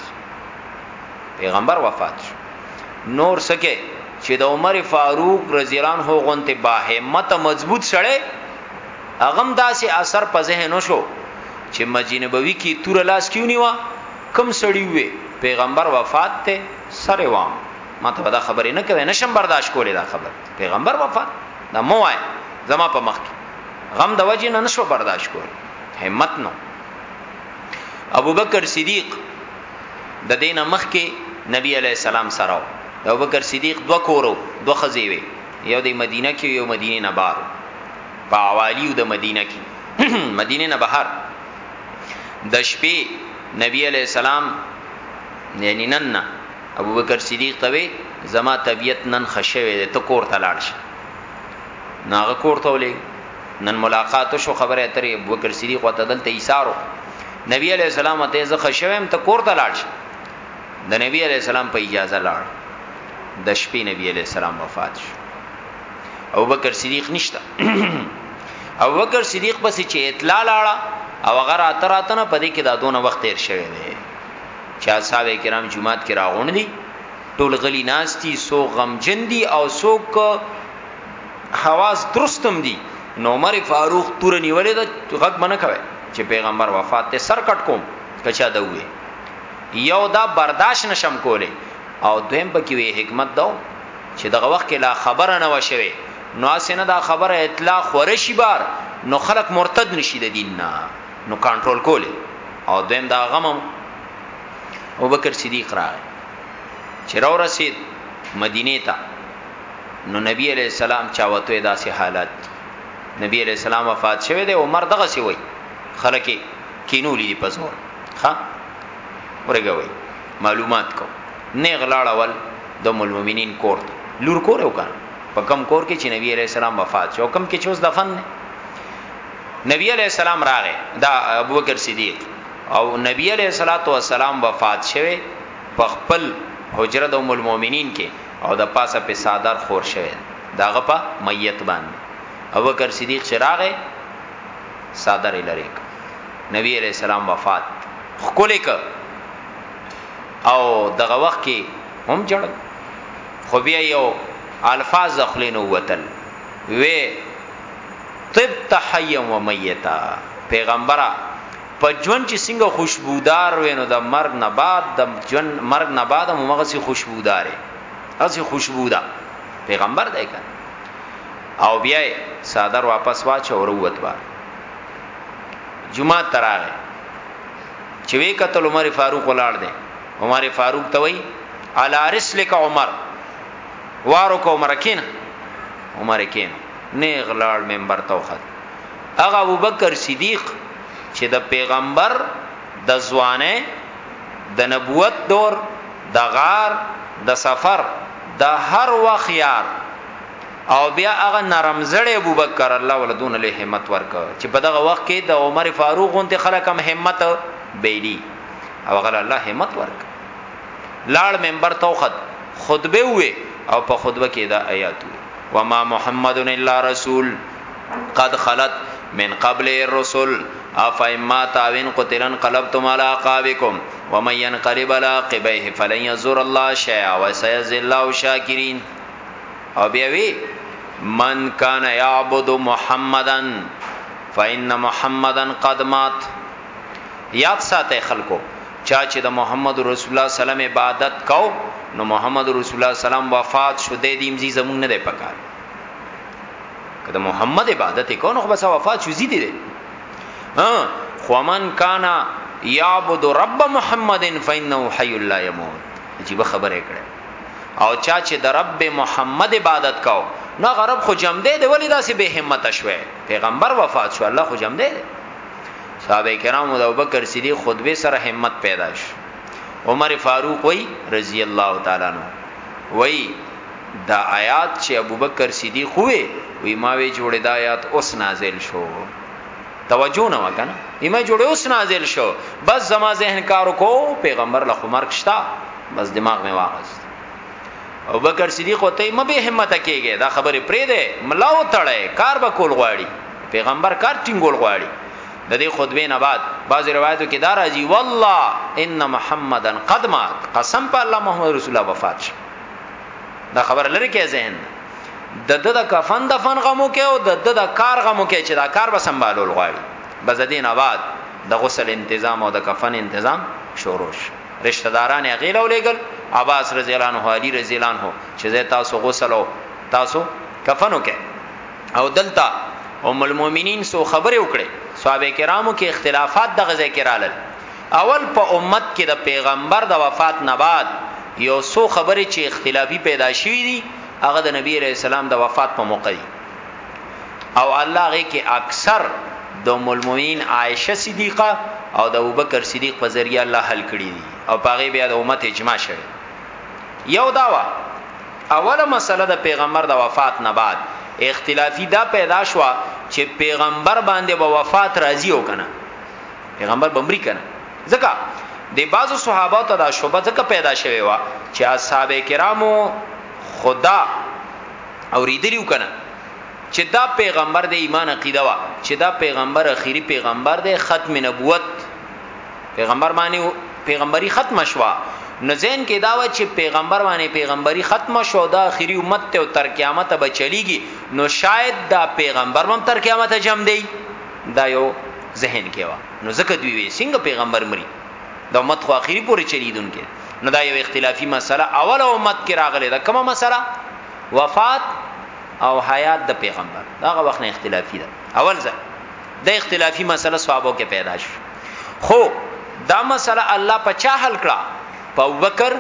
پیغمبر وفات شو نور سکه چې د عمر فاروق رضی الله عنه غونته با همت مضبوط شړې اغم داسې اثر په ذهن شو چې مدینه بوي کې تور لاس کیونی و کوم سړی وې پیغمبر وفات ته سره وام ما ته دا خبرې نه کوي نشم برداشت کولې دا خبر پیغمبر وفات دا مو وای زما په مخ کې غم د وجې نه نشو برداشت کول همت نو ابو بکر صدیق د دینه مخ کې نبی علی السلام سره او ابو بکر صدیق دو کورو دو خزی وی یو د مدینه کې یو مدینه نه بار په عوالیو د مدینه کې مدینه نه بهر د شپې نبی علی السلام یعنی نن نه ابو بکر صدیق ته زما طبیعت نن خشوي ده ته کور ته لاړ شه ناغه کور ته ولې نن ملاقات شو خبره اترې ابو بکر صدیق وته دلته ایثارو نبی علی السلام ته زه خشوم ته کور ته لاړ شه د نبی علی السلام په اجازه لاړ د شپې نبی علی السلام وفات شو او بکر صدیق نشته او بکر صدیق پس چې اطلاع لاړه او هغه راته راته نه پدې کې دا دونه وخت تیر شوی دی چې اصحاب کرام جمعات کې راغون دي ټول غلی ناشتي سو غمجن دي او سوک حواس درستم دي نو عمر فاروق تور نیولې دا غږ منه کوي چې پیغمبر وفات ته سر کټ کوم کچا دا وې یو دا برداشت نشم کوله او دویم پکې وی حکمت داو چې دغه وخت کې لا خبره نه و شوه نو اسنه دا خبره اطلاع خورشي بار نو خلک مرتد نشي د دین نه نو کنټرول کوله او دویم دا غم او بکر صدیق راغی چې راو رسید مدینه ته نو نبی علیہ السلام چا وته داسې حالات نبی علیہ السلام وفات شوه دی عمر دغه سی وای خلک کینولې په زور ها ورګوي معلومات کو نیغ لاړه ول د ام المؤمنین کور ته لور کور یو کار په کم کور کې چې نبی علی السلام وفات شو کم کې چې اوس دفن نه نبی علی السلام راغې دا ابوبکر صدیق او نبی علی صلوات و سلام وفات شوه په خپل حجره د ام المؤمنین کې او د پاسه په صادر خور شوه داغه په میت باندې ابوبکر صدیق چې راغې صادر لریک نبی علیه السلام وفات خکلی که او دغه وخت کې هم جړل خو بیا یو الفاظ ځخلینو وتل وی طب تحیم و میتا پیغمبره په ژوند چې څنګه خوشبودار وینو د مرګ نه بعد د ژوند مرګ نه بعد هم هغه سي خوشبودارې هغه خوشبودا پیغمبر دی کنه او بیا صادر واپس واچ او وروت بار جمعه تراغه چې وی قتل عمر فاروق ولاړ دی عمر فاروق ته وی علی رسلک عمر وارو کو عمر کین عمر کین نه غلاړ منبر توخت هغه ابوبکر صدیق چې د پیغمبر د ځوانه د نبوت دور د غار د سفر د هر وخت یار او بیا هغه نرم زړی ابوبکر الله ول دون له همت ورک چې په دغه وخت کې د عمر فاروق غونته خلک هم همت بیلی او غل الله همت ورک لاړ منبر توخد خطبه وې او په خطبه کې دا آیات وې وما محمد الا رسول قد خلت من قبل الرسل افایما تاوین قتلن قلبتم علی عقابکم ومن ينقلب علی عقبیه فلن یزور الله شیئا وسیزل الله شاکرین او بیا وی من کان یعبد محمدن فإن محمدن قد مات یاد ساته خلکو چا چې د محمد رسول الله سلام عبادت کو نو محمد رسول الله سلام وفات شو د دې مزي زمونږ نه دی پکار کله محمد عبادت کو نو بس وفات شو زی دی ها خو من کانا یعبد رب محمد فإنه حي لا يموت عجیب خبره کړه او چا چې د رب محمد عبادت کاو نو هغه رب خو جمع دی دی ولی داسې به همت شوه پیغمبر وفات شو الله خو جمع دی دی صحابه کرام او ابوبکر صدیق خطبه سره همت پیدا شو عمر فاروق وای رضی الله تعالی عنہ وای دا آیات چې ابوبکر صدیق وې وی ما وی جوړې دا آیات اوس نازل شو توجه نه وکنه ایمه جوړې اوس نازل شو بس زما ذهن کار کو پیغمبر له مرګ شتا بس دماغ مې واغست او بکر صدیق وته م به همت کېږي دا خبره پرې ده ملاو تړې کار به کول غواړي پیغمبر کار ټینګول غواړي د دې خطبه نه بعد بعض روایتو کې دا راځي والله ان محمدن قد مات قسم په الله محمد رسول الله وفات شو دا خبر لري کې ذهن د د د کفن دفن غمو کې او د د د کار غمو کې چې دا کار به سمبالول غواړي بزدین آباد د غسل تنظیم او د کفن تنظیم شروع شو رشتہ داران یې غیله ولېګل عباس رضی الله عنه علی رضی الله عنه چې زه تاسو غسل او تاسو کفن وکړ او دلته ام المؤمنین سو خبره وکړي صحابه کرامو کې اختلافات د غزې کې رالل اول په امت کې د پیغمبر د وفات نه بعد یو سو خبره چې اختلافي پیدا شوې دي هغه د نبی رسول الله د وفات په موقع دي او الله غي کې اکثر د ام المؤمنین عائشه صدیقه او د ابوبکر صدیق په ذریعہ الله حل کړی دي او پاغه بیا د امت اجماع شوه یو داوا اوله مسله د پیغمبر د وفات نه بعد اختلافی دا پیدا شو چې پیغمبر باندې به با وفات راضی او کنه پیغمبر بمری کنه ځکه د بعضو صحابه ته دا شوبه ځکه پیدا شوه چې اصحاب کرامو خدا اوریدلیو کنه چې دا پیغمبر د ایمان عقیده وا چې دا پیغمبر اخیری پیغمبر د ختم نبوت پیغمبر معنی پیغمبري ختم شوا نو زین کې دا و چې پیغمبر باندې پیغمبري ختم شو دا اخیری امت ته تر قیامت به چلیږي نو شاید دا پیغمبر هم تر قیامت جام دی دا یو ذهن کې و نو ځکه دوی وی څنګه پیغمبر مري دا امت خو اخیری پورې چلیدونکي نو دا یو اختلافي مسله اول امت کې راغله دا کومه مسله وفات او حیات د پیغمبر داغه وخت نه اختلافي ده اول ځل د اختلافي مسله صحابه کې پیدا شو خو دا مسله الله پچا حل کړه په ابوبکر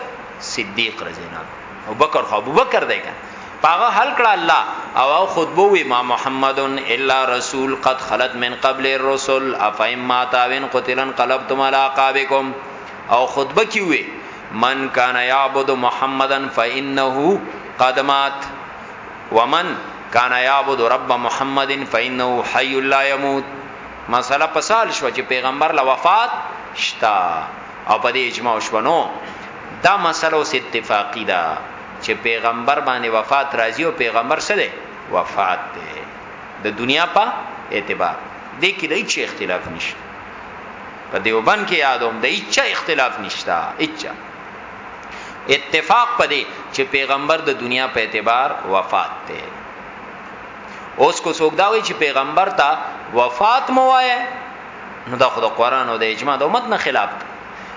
صدیق رضی الله عنه ابوبکر خو ابوبکر دی کنه پاغه حل کړه الله او خطبه وی ما محمد الا رسول قد خلت من قبل الرسل افایم ما تاوین قتلن قلبتم علی عقابکم او خطبه کی وی من کان یعبد محمدا فانه قد مات ومن کان یعبد رب محمد فانه حی لا یموت مساله پسال شو چې پیغمبر له وفات شتا او په دې اجماع شو نو دا مسله اوس اتفاقی ده چې پیغمبر باندې وفات راځي او پیغمبر سره وفات ده د دنیا په اعتبار دې کې د هیڅ اختلاف نشته په دیوبند کې یادوم د هیڅ اختلاف نشته هیڅ اتفاق پدې چې پیغمبر د دنیا په اعتبار وفات دی اوس کو څوک دا وایي چې پیغمبر ته وفات مو وایي نو دا خود قرآن او د اجماع د امت نه خلاف دی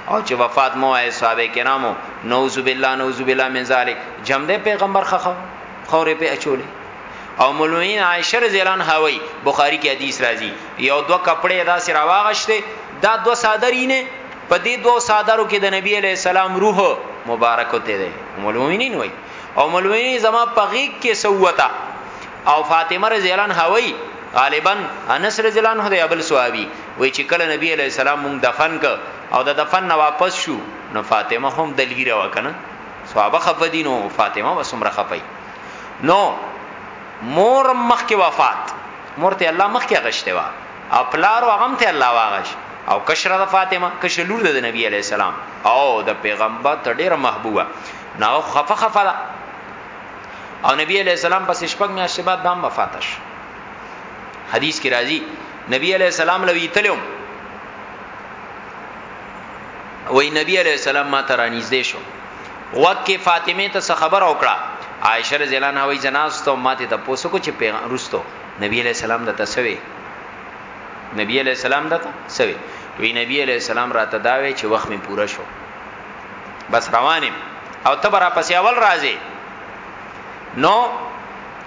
او چې وفات مو وایي صحابه کرامو نعوذ بالله نعوذ بالله من ذلک جمع دې پیغمبر خخو خورې په اچولې او مولوین عائشه رضی الله عنها وی بخاری کې حدیث راځي یو دو کپڑے دا سره واغشته دا دو صادرینه په دې دوه صادرو کې د نبی علی السلام روح مبارک ته دی مولوینین وای او مولوینین زما پغیق کې سوتا او فاطمه رضی الله عنها وای غالبا انس رضی الله عنه د ابل صحابي وای چې کله نبی علی السلام مونږ دفن ک او د دفن نه واپس شو نو فاطمه هم دلیره وکنه صحابه خفدینو فاطمه وسمره خفای نو مور مخ کې وفات مور ته الله مخ کې غشته وا او پلارو هغه ته الله واغش او کشره د فاطمه کشر لور د نبی علی السلام او د پیغمبر ته ډیره محبوبه نو خفه خفه ده او نبی علی السلام پس شپږ میاشتې بعد دام وفاتش حدیث کې راځي نبی علی السلام لوي تلوم وای نبی علی السلام ما ترانیز دې شو وکه فاطمه ته څه خبر او کړه عائشه رضی الله عنها وی جنازته ماته ته پوسو کو چې پیغام رستو نبی علیہ السلام د تسوی نبی علیہ السلام د تسوی وی نبی علیہ السلام راته داوي چې وخت می پوره شو بس روانم او تبر پس اول راځي نو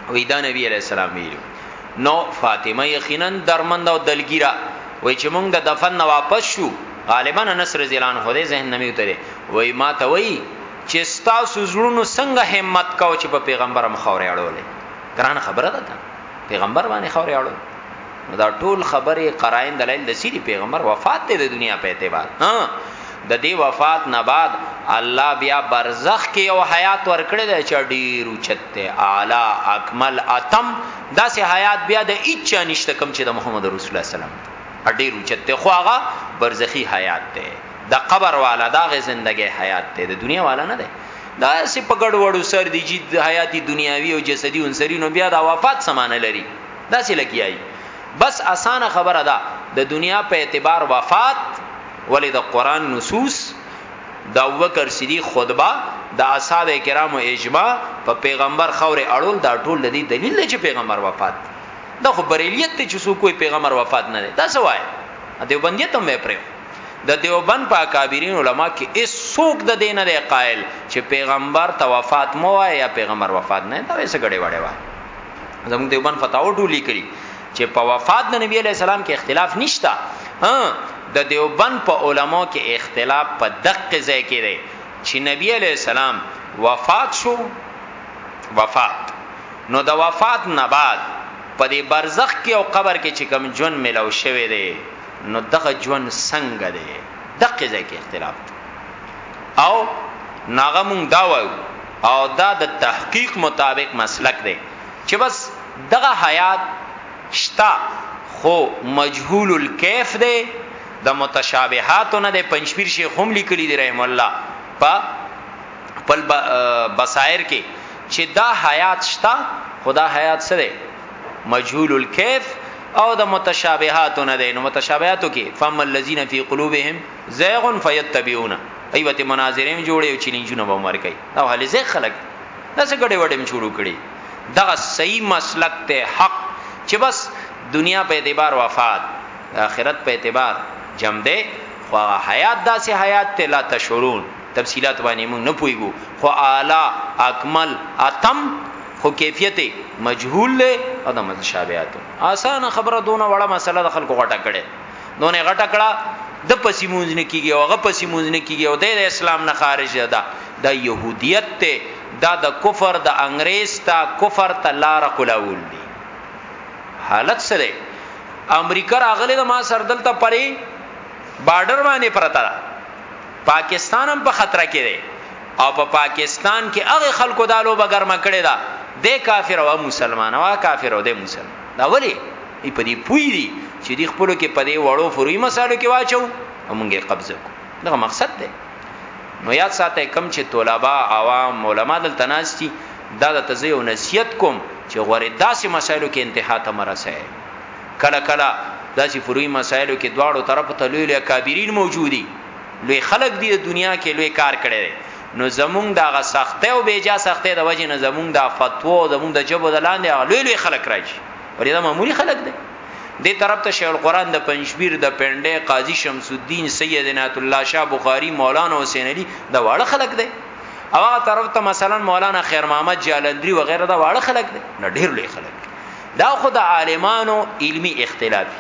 وی دا نبی علیہ السلام ویلو نو فاطمه یقینا درمند او دلګیرا وای چې مونږ د دفن نه واپس شو غالبا انس رضی الله عنه د ذهن نمی وتره وای ما ته وای چې تاسو زړونو څنګه همت کاو چې په پیغمبر مخاورې اړولې ګران خبره ده پیغمبر باندې خاورې اړول دا ټول خبره قرائن دلایل د سری پیغمبر وفات دی د دنیا په اعتبار ها د دې وفات نه بعد الله بیا برزخ کې یو حیات ورکړی دی چې ډیر اوچته اعلی اکمل اتم دا سه حیات بیا د اچا نشته کم چې د محمد رسول الله سلام ډیر اوچت ته خو هغه برزخی حیات ته د قبر والا دا غي زندګي حیات ته د دنیا والا نه ده دا سي په ګډ وړو سر دي چې حیاتي دنیاوي او جسدي انصري نو بیا دا وفات سمانه لري دا سي لګیایي بس اسانه خبره ده د دنیا په اعتبار وفات ولې د قران نصوص د ابوبکر صدیق خطبه د اصحاب کرامو اجماع په پیغمبر خوره اړول دا ټول د دې دلیل چې پیغمبر وفات دا خو بریلیت ته چې سو کوی پیغمبر وفات نه دی دا څه وای دیوبندیت هم پرې د دیوبند په اکابرین علما کې اس سوق د دین نه قائل چې پیغمبر ته وفات مو وای یا پیغمبر وفات نه دا وسه غړې وړې وای زموږ دیوبند فتاو ټولی کړي چې په وفات د نبی علی السلام کې اختلاف نشتا ها د دیوبند په علما کې اختلاف په دقه ځای کې دی چې نبی علی السلام وفات شو وفات نو د وفات نه بعد په دې برزخ کې او قبر کې چې کوم ژوند ملو شوی دی نو دغه ژوند څنګه دی دغه ځای کې اختلاف دی او ناغه مونږ دا وایو او دا د تحقیق مطابق مسلک دی چې بس دغه حیات شتا خو مجهول الکیف دی د متشابهات نه د پنځپیر شیخ هم لیکلی دی رحم الله په خپل بصائر کې چې دا حیات شتا خدا حیات سره مجهول الکیف او د متشابهات نه دي نو متشابهاتو کې فهم الذين في قلوبهم زيغ فيتبعون ايوه مناظرهم جوړي او چیلنجونه به مر کوي دا هلي زه خلک دا څه ګډي وډم شروع کړي دا صحیح مسلک ته حق چې بس دنیا په اعتبار وفات آخرت په اعتبار جمع ده خو حیات داسې حیات ته لا تشورون تفصيلات باندې موږ نه پويګو خو اعلی اکمل اتم خو کیفیت مجهول له او د متشابهات اسانه خبره دونه وړه مسله د خلکو غټه کړي دونه غټه کړه د پسی مونږ نه کیږي او غ پسی مونږ نه کیږي او د اسلام نه خارج ده دا يهوديت ته دا د کفر د انګريز ته کفر ته لار کولاول دي حالت سره امریکا راغله د ما سردل ته پري بارډر باندې پرتا پاکستان هم په خطر کې دی او په پاکستان کې هغه خلکو دا لوبه ګرمه کړې ده د کافر او مسلمان او کافر او د مسلمان دا ولی ای په دې پوی دي چې دې خپل کې په دې وړو فروي مسالو کې واچو او مونږه قبضه کو دا مقصد دی نو یاد ساته کم چې طلبه عوام علما دل تناستی دا د تزیو نصیحت کوم چې غوړې داسې مسایلو کې انتها ته مرسه کله کله داسې فروعي مسایلو کې دواړو طرفو ته لوی لوی کابرین موجودي لوی خلق دی دنیا کې لوی کار کړی دی نو زمونږ دا غ سخته او بیجا سخته د وجه نه زمونږ دا فتوا او زمونږ د جبو د لاندې غلوې لوی خلک راځي ولې دا معمولی خلک دي دې طرف ته شیخ القرآن د پنځبیر د پنده قاضي شمس الدین سید عنایت الله شاه بخاری مولانا حسین علی دا واړه خلک دي او هغه طرف ته مثلا مولانا خیر محمد جالندری وغیرہ دا واړه خلک دي نه ډیر لوی خلک دا خو د عالمانو علمی اختلاف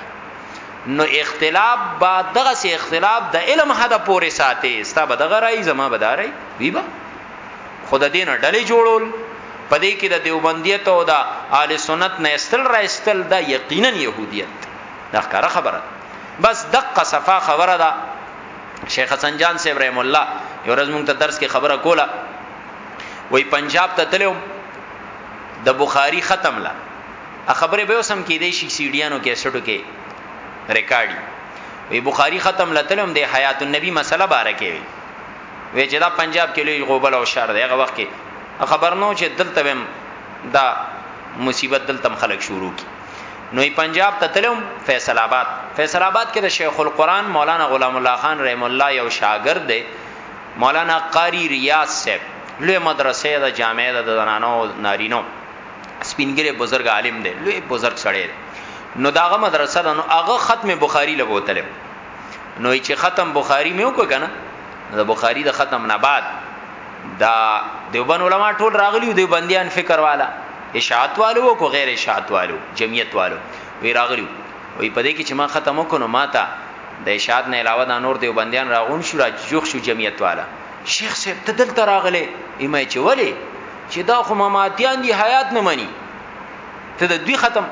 نو اختلاف با دغه سي اختلاف د علم حد پورې ساتي ستا به دغه راي زما به داري ویبا خود دین ډلې جوړول پدې کې د دیوبندیت او د اهل سنت نه استل را استل دا یقینا يهودیت دا ښکاره خبره بس دقه صفه خبره ده شیخ حسن جان صاحب رحم الله یو ورځ مونږ ته درس کې خبره کوله وای پنجاب ته تلو د بخاری ختم لا خبره به اوسم کې دی شي سیډیانو کې سټو کې ریکارډي وی بخاری ختم لتلم د حیات النبی مسله باره کې وی وی چې دا پنجاب کې لوی غوبل او شر دی هغه وخت کې خبر نو چې دلته ویم دا مصیبت دلته خلک شروع کی نوې پنجاب ته تلم فیصل آباد فیصل آباد کې د شیخ القرآن مولانا غلام الله خان رحم الله یو شاګرد دی مولانا قاری ریاض صاحب لوی مدرسې د جامعې د زنانو نارینو سپینګره بزرګ عالم دی لوی بزرګ سړی دی نو داغه مدرسه ده نو هغه ختم بخاری لبوتل نو چې ختم بخاری مې وکړ کنه د بخاری د ختم نه بعد دا دیوبن علما ټول راغلی دی بندیان فکر والا اشاعت والو کو غیر اشاعت والو جمعیت والو وی راغلی وی پدې کې چې ما ختم وکړو ماته د اشاعت نه علاوه دا نور دیوبندیان راغون شو را جوخ شو جمعیت والا شیخ صاحب ته دلته راغله ایمه چې ولی چې دا خو مماتیان دی حیات نه مني ته د دوی ختم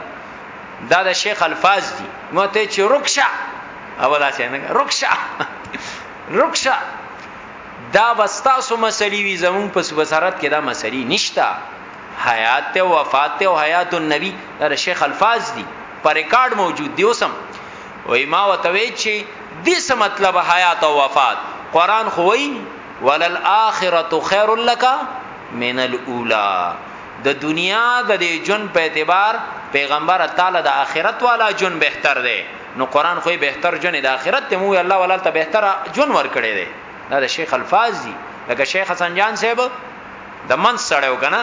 دا د شیخ الفاظ دي نو ته چې رکشا اولا څنګه رکشا رکشا دا وستا سو مسلې وی زمون په وزارت کې دا مسلې نشتا حیات ته وفات ته او حیات النبی دا شیخ الفاظ دي پر ریکارډ موجود دی اوسم وای ما وتوی چې دې څه مطلب حیات او وفات قران خو وای ولل اخرت خیر لک من الاولى د دنیا د دې جون په اعتبار پیغمبر تعالی د اخرت والا جون بهتر دی نو قران خو بهتر جون د اخرت ته مو الله ولا ته بهتر جون ور کړی دی دا د شیخ الفاظ دی لکه شیخ حسن جان صاحب د منځ سړیو کنه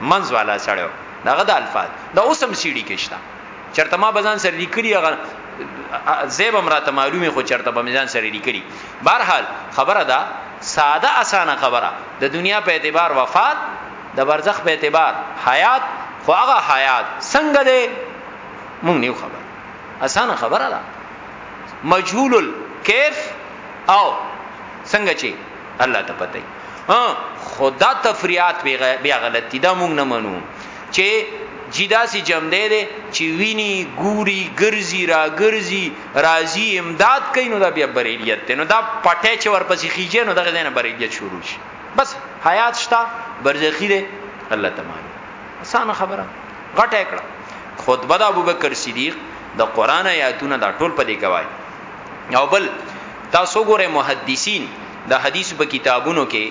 منځ والا سړیو دغه د الفاظ د اوسم سیډی کېشتا چرته ما بزان سره لیکلی هغه زیب امراته معلومه خو چرته به میزان سره لیکلی بهر حال خبره ده ساده اسانه خبره د دنیا په اعتبار وفات د برزخ په اعتبار حیات خو هغه حیات څنګه ده مونږ نیو خبر اسانه خبره ده مجهول الکیف او څنګه چې الله ته پته ها خدا تفریات بیا غلطی دا مونږ نه منو چه جی داسی جمدی دی چه وینی ګوری ګرزی را ګرزی رازی امداد کئی نو دا بیا بریلیت دی نو دا پټه چه ورپسی خیجه نو دغه دین بریلیت شروع شي بس حیات شتا برزخی دی الله تمام اسانه خبره غټه کړه خطبه د ابوبکر صدیق د قران آیاتونه دا ټول په دې گواهی او بل تاسو ګوره محدثین د حدیث په کتابونو کې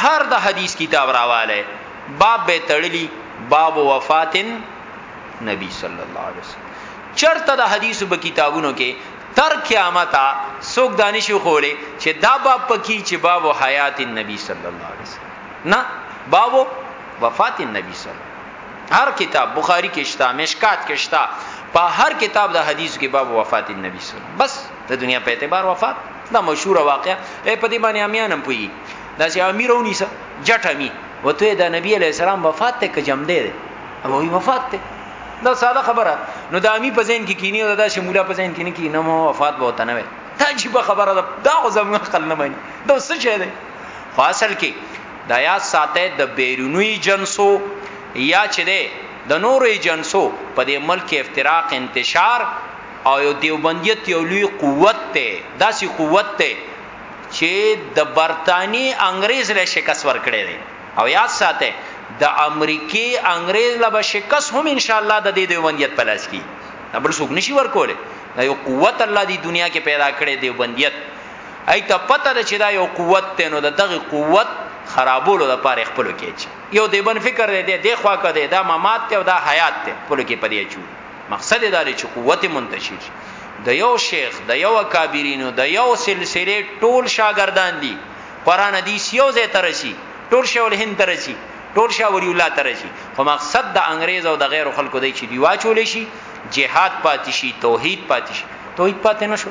هر د حدیث کتاب راواله باب به تړلی باب وفات نبی صلی الله علیه وسلم چرته د حدیث په کتابونو کې تر قیامت سوک دانش خوله چې دا باب پکې چې باب حیات النبی صلی الله علیه وسلم نه باب وفات النبی صلی الله هر کتاب بخاری کې شته مشکات کې شته په هر کتاب د حدیث کې باب وفات النبی صلی الله علیه وسلم بس د دنیا په اعتبار وفات دا مشهور واقعا په دې باندې امیانم پوي دا چې امیر ونیسه جټه می وته دا نبی علی السلام وفات ته کجم دی او وی وفات ته دا ساده خبره نو دا امی په ذهن کې کینی او دا چې مولا په ذهن کې نه کینی نو وفات به وته نه وي دا عجیب خبره ده دا خو زموږ خپل نه مانی دا څه چي دی خو اصل کې دا یا ساته د بیرونی جنسو یا چې دی د نورې جنسو په دې ملک افتراق انتشار او یو دیوبندیت یو لوی قوت ته داسې قوت ته چې د برتانی انګريز له شکست ورکړي دي او یاد ساته د امریکای انګريز له بشکست هم ان شاء الله د دې دیوبندیت پلاس کی بل څوک نشي ورکوله دا یو قوت الله دی دنیا کې پیدا کړی دیوبندیت ای ته پته ده چې دا یو قوت ته نو دغه قوت خرابولو د پاره خپل کې یو دیوبند فکر دی دی خوا کده دا ممات ته او دا حیات ته خپل کې پدې چوي مقصد یې دا دی چې قوت منتشر شي. د یو شیخ، د یو اکابرینو، د یو سلسله ټول شاګردان دي. قرآن حدیث یو ځای ته رسي، ټول شیخ الهند ته رسي، ټول شاه ولی الله ته رسي. خو مقصد د انګریز او د غیرو خلکو دی چې دی واچول شي، جهاد پاتې شي، توحید پاتې شي. توحید پاتې نه شو.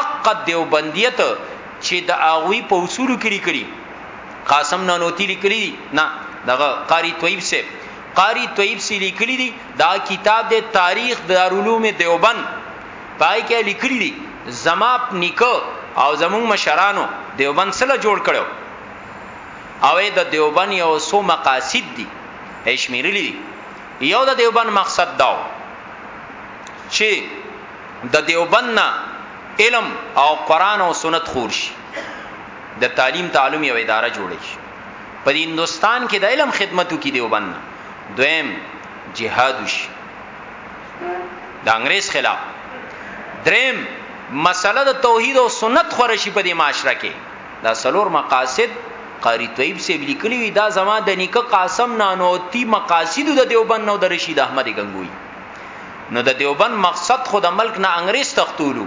اقد دیوبندیت چې د اغوی په اصول کې لیکلي قاسم نانوتی لیکلي نه دغه قاری طیب صاحب قاری طیب سی لیکلی دی دا کتاب دی تاریخ دارالعلوم دیوبند پای کې لیکلی دی زما نیکه او زمون مشرانو دیوبند سره جوړ کړو او د دیوبند یو سو مقاصد دي هشمیرلی دي یو د دیوبند مقصد داو چې د دیوبند نه علم او قران او سنت خور شي د تعلیم تعلم یو اداره جوړ شي په هندستان کې د علم خدمتو کې دیوبند دویم جهاد وش د انګريز خلاف دریم مسله د توحید او سنت خورشي په دې معاشره کې دا سلور مقاصد قاری طیب سے لیکلی وی دا زما د نیکه قاسم نانوتی مقاصد د دیوبند نو د رشید احمد گنگوی نو د دیوبند مقصد خو د ملک نه انګريز تختولو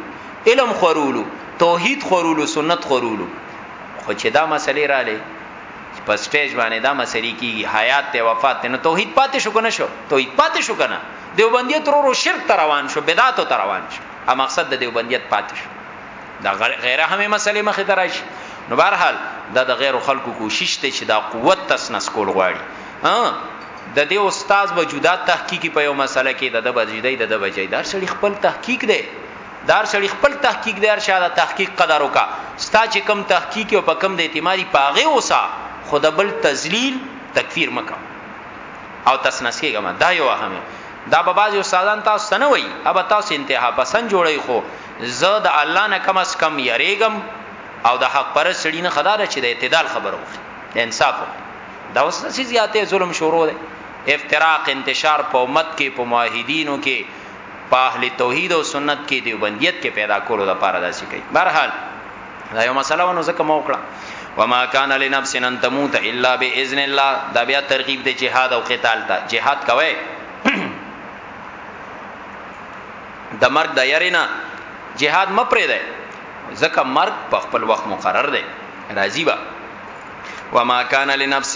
علم خورولو توحید خورولو سنت خورولو خو چې دا مسلې را لې په سټیج باندې دا مسلې کیږي حیات ته وفات ته نو توحید پاتې شو کنه شو توحید پاتې شو کنه دیوبندیت رو رو شرک تر روان شو بدعت تر روان شو ا مقصد د دیوبندیت پاتې شو دا غیره همې مسلې مخې ته راشي نو بهرحال دا د غیر خلکو کوشش ته چې دا قوت تسنس کول غواړي ها د دې استاد وجودا تحقیقي په یو مسله کې د د بجیدای د د بجیدار سړي خپل تحقیق دی دار سړی خپل تحقیق دار شاده تحقیق قدر وکا ستا چې کم تحقیق او په کم د اعتمادي پاغه اوسا خود بل تذلیل تکفیر مکه او تسنس کېږه ما دا یو اهمه دا به بعض استادان تاسو سنه وای اب تاسو انتها پسند جوړی خو زه د الله نه کم اس کم یریګم او د حق پر سړی نه خدا را چې د اعتدال خبرو انصاف دا اوس څه زیاته ظلم شروع دی افتراق انتشار په امت کې په موحدینو کې په اهل توحید او سنت کې دیوبندیت کې پیدا کولو لپاره داسې کوي برحال دا یو مسله ونه زکه مو وکړه وما کان لنفس ان تموت الا باذن الله دا بیا ترغیب دی جهاد او قتال ته جهاد کوي د مرګ د یرینا جهاد مپرې ده ځکه مرګ په خپل وخت مقرر دی راضی با وما کان لنفس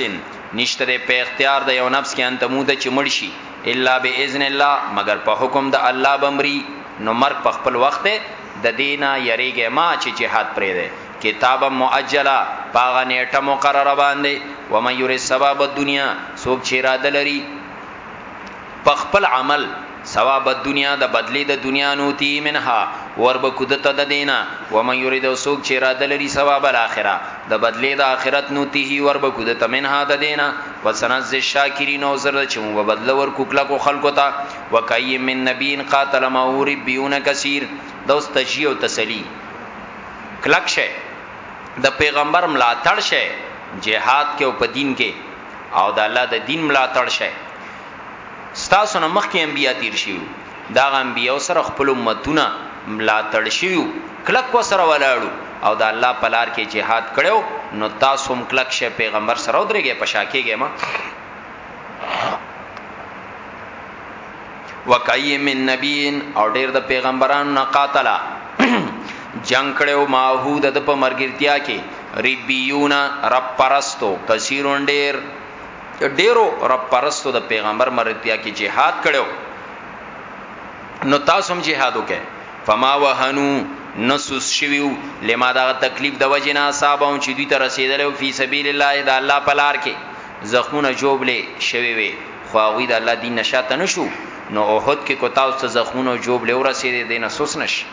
نشته په اختیار د یو نفس کې انتمو د چمړ شي الا باذن الله مگر په حکم د الله بمری نو مرګ په خپل وخت د دینه یریګه ما چې جهاد پرې ده کتاب مؤجلا پاغه نیټه مقرره باندې و من یری ثواب الدنیا سوک چې را دلری په خپل عمل ثواب الدنیا د بدلی د دنیا نوتی منها ورب کودته د دینا و من یرید سوق چې را دلری ثواب الاخره د بدلی د اخرت نوتی ورب کودته منها د دینا وسنز الشاکرین او زر چې موږ بدل ورکو کله کو خلکو ته وکای من نبین قاتل ماور بیون کثیر دوست تجیه او تسلی کلک شه د پیغمبر ملاتړ شه جهاد کې او په دین کې او د الله د دین ملاتړ شه ستاسو نه مخکې انبیا تیر شي دغه انبیاو سره خپل امتونه ملاتړ شوي وو، کلک ورسره ولاړ وو او د الله په لار کې جهاد کړی وو، نو تاسو هم کلک شئ، پیغمبر سره ودرېږئ، په شا کېږئ مه. وکأیّ من نبی او ډېر د پیغمبرانو نه قاتل جنگ کړو ماهو د په مرګرتیا کې ربیون رب پرستو کثیرون ډېر ډیرو رب پرستو د پیغمبر مرتیا کې جهاد کړو نو تاسو هم جهاد وکړئ فما وهنو نسوس شویو لما دا تکلیف د وجنا صاحب او چې دوی ته رسیدل او فی سبیل الله دا الله پلار کې زخمونه جوبلې شوی وي خو هغه د الله دین نشاته نشو نو اوحد کې کو تاسو زخمونه جوبلې ورسې دینه سوس نشي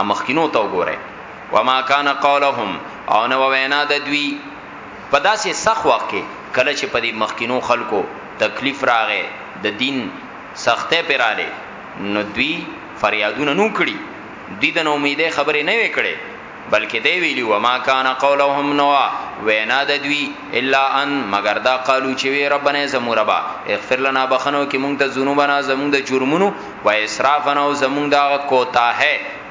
ا مخکینو ته وګوره وما کان قولهم او نو وینا د دوی په داسې سخ وخت کې کله چې په دې مخکینو خلکو تکلیف راغې د دین سختې پراله نو دوی فریادونه نو کړی دوی د نو امیدې خبرې نه وکړي بلکه دی ویلی وما کان قولهم نوا وینا د دوی الا ان مگر دا قالو چې وی ربنا زموربا اغفر لنا بخنو کې مونږ ته ذنوبنا زمونږ د جرمونو و اسرافنا او زمونږ دا کوتاه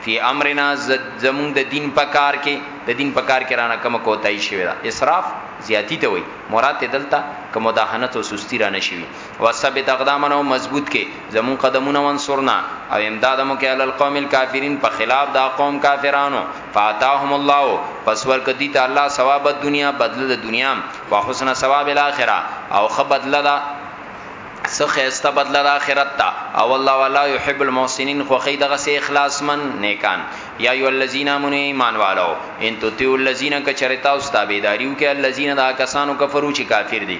فی امرنا زمونږ د دین په کار کې د دین په کار کې رانه کوم کوتای شوی دا اسراف زیاتی ته وای مراد دلته کوم دهنت او سستی را نشوي وثبت اقدامنا او مضبوط کې زمون قدمونه وانصرنا او امداد مو کې عل القوم الكافرین په خلاف دا قوم کافرانو فاتاهم الله پس ورک دي ته الله ثواب دنیا بدل د دنیا او حسن ثواب الاخره او خ بدل دا سه خيسته بدل د اخرت تا او الله ولا يحب المحسنين خو خي دغه سه اخلاص من نیکان یا ایو الذین امنوا ایمان والو ان تطیعوا الذین کچرتا استابیداریو کې الذین دا کسانو کفرو چې کافر دي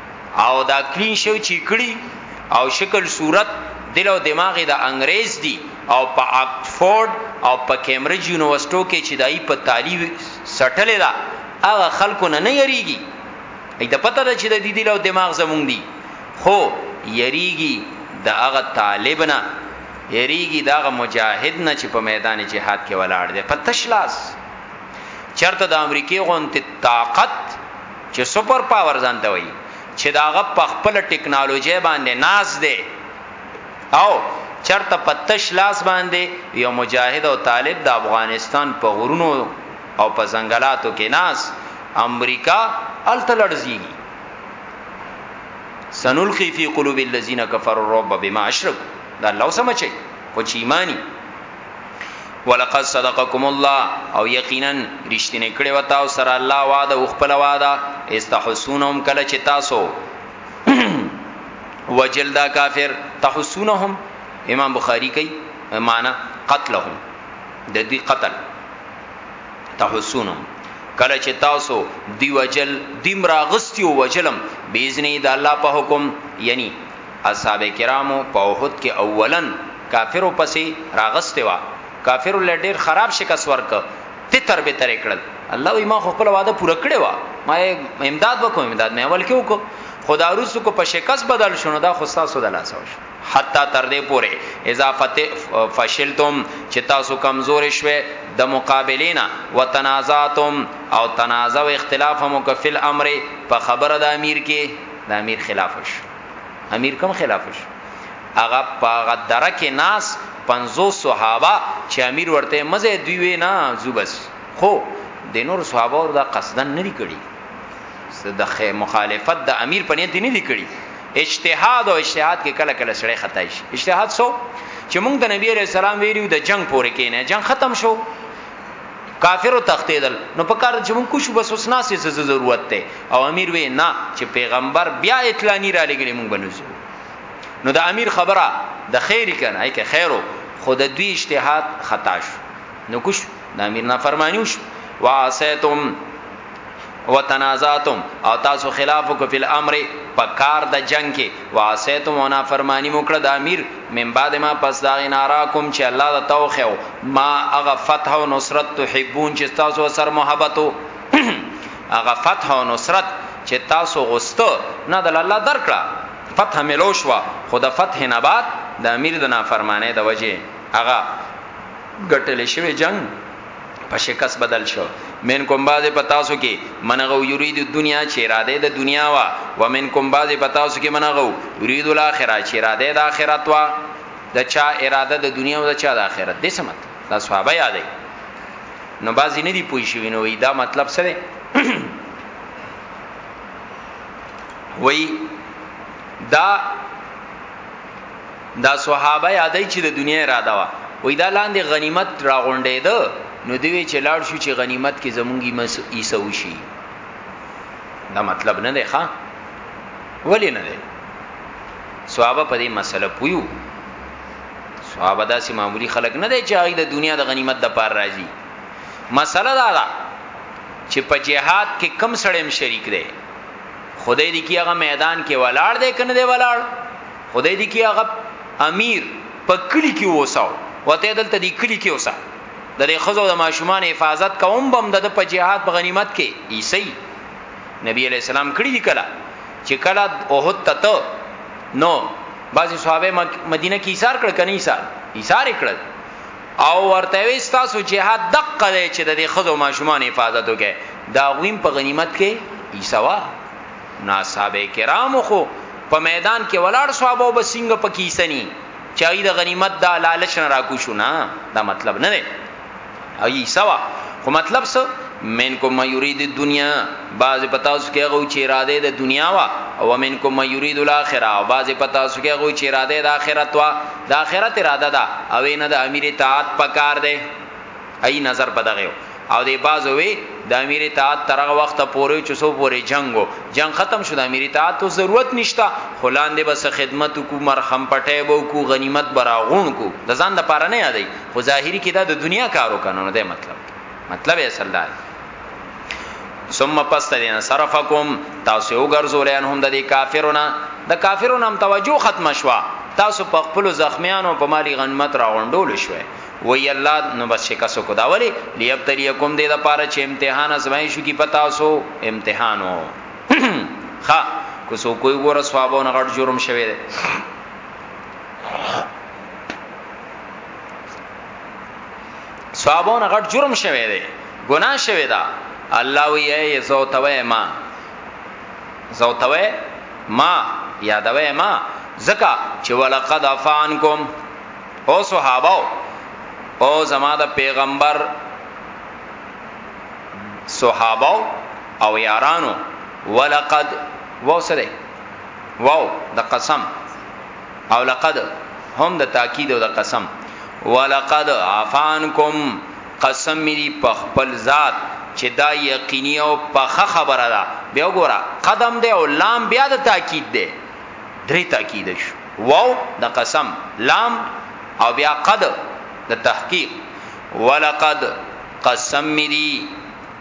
او دا کلین شو چې کړي او شکل صورت دل او دماغ د انګريز دي او په اکسفورد او په کیمبرج یونیورسيټو کې چې دای په تعلیم سټل دا هغه خلکو نه نه یریږي ایته پته ده چې د دې دل او دماغ زمونږ دي خو یریږي د هغه طالب نه یریږي دا غ مجاهد نه چې په میدان جهاد کې ولاړ دی په تشلاس چرته د امریکای غونته طاقت چې سپر پاور ځان ته وایي چې داغه په خپل ټکنالوژي باندې ناز دی او چرته په تش لاس باندې یو مجاهد او طالب د افغانستان په غرونو او په ځنګلاتو کې ناز امریکا الته لړزيږي سنلقي في قلوب الذين كفروا الرعب بما اشركوا دا الله سمچي خو چې ایمانی ولقد صدقكم الله او یقینا رښتینه کړي و تاسو سره الله وعده او خپل وعده استحسونهم کله چې تاسو وجل دا کافر تحسونهم امام بخاری کوي معنا قتلهم د دې قتل تحسونهم کله چې تاسو دی وجل دیم راغستی او وجلم باذن د الله په حکم یعنی اصحاب کرامو په احد کې اولا کافرو پسې راغسته وا کافرو له ډیر خراب شکست ورک تتر به تر کړل الله وی ما خو خپل وعده پوره کړې وا ما امداد وکم امداد مې اول کې وکړ خدا روس کو په شکست بدل شونه دا خو تاسو د لاسه وشو حتی تر دې پوره اضافت فشلتم چې تاسو کمزور شوه د مقابلینا وتنازعتم او تنازع او اختلاف هم کو فل امر په خبره د امیر کې د امیر خلاف شو امیر کوم خلاف شو هغه پاغه درکه ناس 50 صحابه چې امیر ورته مزه دوی وینا زوبس خو د نور صحابه ور دا قصدن نه دی کړی د مخالفت د امیر په نیت نه دی کړی اجتهاد او اجتهاد کې کله کله سړی خطا شي اجتهاد سو چې موږ د نبی عليه السلام ویلو د جنگ پورې کینې جنگ ختم شو کافرو تختیدل نو په کار چې مونږ کوشو بس اوس ناسې څه ضرورت ته او امیر وې نه چې پیغمبر بیا اطلانی را لګلې مونږ بنوځو نو د امیر خبره د خیر کنه ای که خیرو خود دوی اجتهاد خطا شو نو کوش د امیر نه فرمانیوش واسیتم وتنازعتم او تاسو خلاف کو فل امر په کار د جنگ کې واسیتم ونا فرمانی مو کړ د امیر من بعد ما پس دا نارا کوم چې الله د توخو ما هغه فتح او نصرت تحبون چې تاسو سر محبتو هغه فتح او نصرت چې تاسو غوستو نه د الله درکړه فتح ملو شو خو د فتح نه بعد د امیر د نافرمانه د وجه هغه ګټل شوی جنگ په شکست بدل شو من کوم باز په تاسو کې منغو یرید دنیا چې اراده د دنیا وا و من کوم باز په تاسو کې منغو یرید الاخره چې اراده د اخرت وا د چا اراده د دنیا او د چا د اخرت دې سمت دا صحابه یادې نو بازی نه دی پوي شوی نو دا مطلب څه دی وای دا دا صحابه یادای چې د دنیا اراده وا وای دا لاندې غنیمت راغونډې ده نو دوی چې لاړ شو چې غنیمت کې زمونږی مس عیسی وشي دا مطلب نه دی ښا ولې نه دی صحابه په دې مسله پویو صحابه داسې معمولی خلک نه دی چې هغه د دنیا د غنیمت د پار راځي مسله دا ده چې په جهاد کې کم سړیم شریک دی خدای دې کی هغه میدان کې ولاړ دی کنه دی ولاړ خدای دې کی هغه امیر په کلی کې وساو وته دلته دې کلی کې وسا د دې خزو د ماشومان حفاظت کوم بم د په جهاد په غنیمت کې عیسی نبی علی السلام کړی دی کلا چې کلا اوهد تته نو بعضی صحابه مدینه کې ایثار کړ کني ایثار ایثار کړل او ورته وی تاسو جهاد دقه دی چې د دې خزو ماشومان حفاظت وکړي دا غویم په غنیمت کې ایسوا نا صاحب کرام خو په میدان کې ولاړ صحابه وبسنګ په کیسنی چای د غنیمت دا لالچ نه راکو شو نه دا مطلب نه دی ای سوا خو مطلب څه منکم ما یرید الدنیا بعض پتا اوس کې غو چې اراده د دنیا وا او منکم ما یرید الاخره بعض پتا اوس کې غو چې اراده د اخرت وا د اخرت اراده ده او نه د امیر اطاعت پکار دی ای نظر پدغه او د بازو وی د امیر اطاعت ترغه وخت پورې چې سو پورې جنگو جنگ ختم شو د امیر اطاعت ته ضرورت نشتا خلان دی بس خدمت کو مرخم پټه بو کو غنیمت براغون کو د ځان د پاره نه یادای خو ظاهری کې دا د دنیا کارو کنه نه دی مطلب مطلب یې اصل دی ثم پس تدین صرفکم تاسو یو ګرځول انهم د دې کافرونه د کافرونو هم توجه ختم شوا تاسو په خپل زخمیانو په مالی غنمت راغونډول شوي وی الله نو بس شکاسو کو دا ولی لیبتلیکم دې د پاره چې امتحان ازمای شو کی پتا سو امتحانو خا کو سو کوی ګور ثوابو نه غټ جرم شوی دی ثوابو نه غټ جرم شوی دی ګناه شوی دا الله وی ای زوتوی ما زوتوی ما یادوی ما زکا چې ولقد افانکم او صحابه او زما د پیغمبر صحابه او یارانو ولقد وسره واو د قسم او لقد هم د تاکید او د قسم ولقد عفانکم قسم مي دي په خپل ذات چي دا يقيني او پخه خبره ده، بيا وګوره قدم دی او لام بيا د تاکيد دی درې تاکيد شو، واو د قسم، لام او بيا قد د تحقيق، ولقد قسم مي دي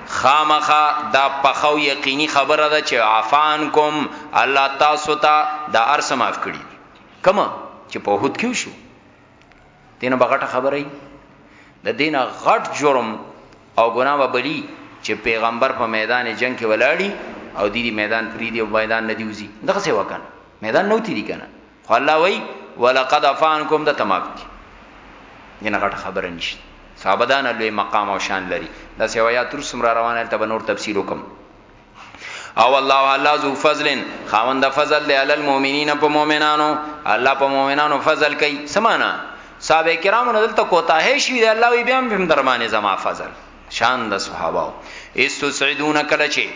خامخا دا پخه او يقيني خبره ده چي عفا عنکم الله تاسو ته دا هر څه معاف کړي دي کوم چي په احد کي وشو. دینه بغټه خبره ای د دینه غټ جرم او ګناه به بلی چې پیغمبر په میدان جنگ کې ولاړی او دی دی میدان پری دی او میدان نه دیوزی دغه څه وکړ میدان نو تی دی کنه خو الله وای ولقد افانکم د تمام کی دینه غټه خبره نشته صحابه دان لوی مقام او شان لري دا سیوایا تر سمرا روانه ته به نور تفصیل وکم او الله الله ذو فضل خاوند فضل دی علی المؤمنین په مؤمنانو الله په مؤمنانو فضل کوي سمانا صاحب کرامو نه دلته کوتا هي شي دی الله وی بیا هم درمانه زما فضل شان د صحابه استسعدون کله چی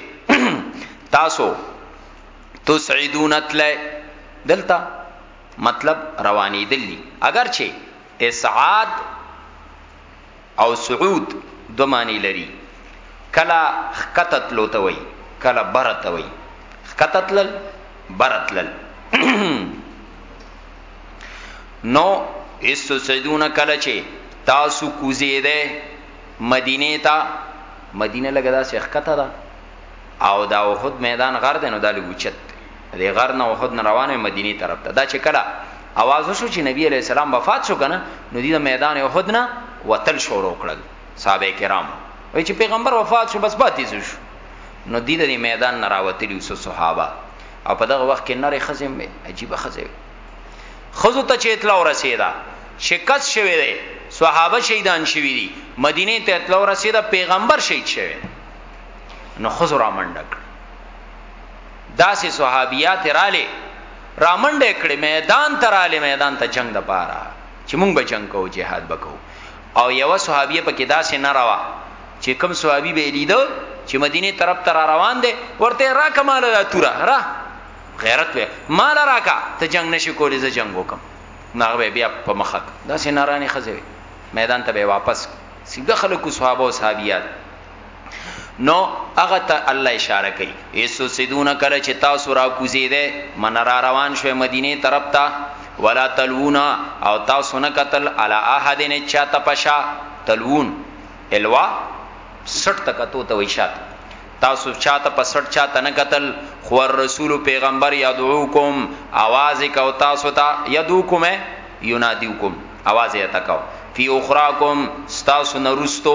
تاسو تسعدون تل دلته مطلب رواني دلی اگر چی اسعاد او صعود دو معنی لري کله خکتت لوته وي کله برت وي خکتت لل برت لل نو استسعدون کله چې تاسو کوزیده مدینه ته مدینه لګدا سخکته ده او دا وحد میدان غر ده نو دا لګوچت د غر نه احد نه روانه مدینه طرف ته دا چې کله आवाज وشو چې نبی علی السلام وفات شو کنه نو د میدان احد نه وتل شروع کړل صحابه کرام وای چې پیغمبر وفات شو بس پاتې شو نو د دې میدان نه راوتلی وسو صحابه او په دغه وخت کې نری خزم عجیب خزم خزو ته چې اطلاع ورسیدا شکست شوه دی صحابه شهیدان شوی دي مدینه ته اطلاع ورسیدا پیغمبر شهید شوی نو خزو را منډک داسې صحابيات رالې رامنډه کړې میدان ته رالې میدان ته جنگ د پاره چې مونږ به جنگ کوو جهاد وکاو او یو صحابیه پکې داسې نه راوا چې کوم صحابي به لیدو چې مدینه طرف ته را روان دي ورته را کمال را تورا را غیرت وې مال راکا ته جنگ نشي کولې زه جنگ وکم ناغه بیا په مخک داسې نارانه خزوي میدان ته به واپس سیده خلکو صحابه او صحابيات نو هغه ته الله اشاره کوي ایسو سیدون کله چې تاسو را کوزی ده من را روان شوه مدینه طرف ته ولا تلونا او تاسو نه قتل علی احدن چا تپشا تلون الوا سټ تکتو ته ویشات تاسو چاته په سټ چاته نه قتل خو رسول پیغمبر یادعوکم आवाज کو تاسو ته یادوکم ینادیوکم आवाज یې تکاو فی اخراکم تاسو نرستو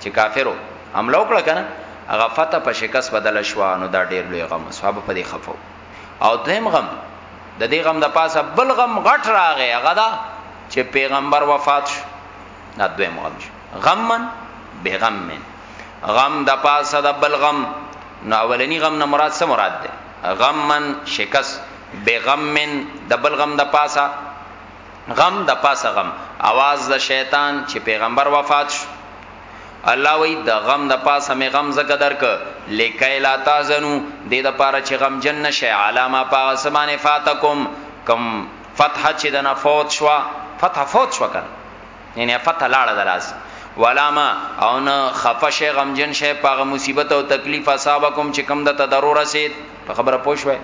چې کافرو حمله وکړه کنه هغه فتح په شکست بدل شو نو دا ډیر لوی غم صحابه په دې خفو او دویم غم د دې غم د پاسه بل غم غټ راغی هغه دا چې پیغمبر وفات شو دا دویم غم شو غمن به غم من غم د پاسه د بل غم نو اولنی غم نه مراد څه مراد ده غمن شکست به غم من د بل غم د پاسه غم د پاسه غم आवाज د شیطان چې پیغمبر وفات شو الله وی د غم د پاسه می غم زکه درک لکای لا تازنو د د پاره چې غم جن نشه علامه پاغه سمانه فاتکم کم فتح چې د نه فوت شو فتح فوت شو کنه یعنی فتح لاړه دراز ولاما او نه خفش غم جن شه پاغه مصیبت او تکلیف اصحابکم چې کم د تضرر رسید په خبره پوښوي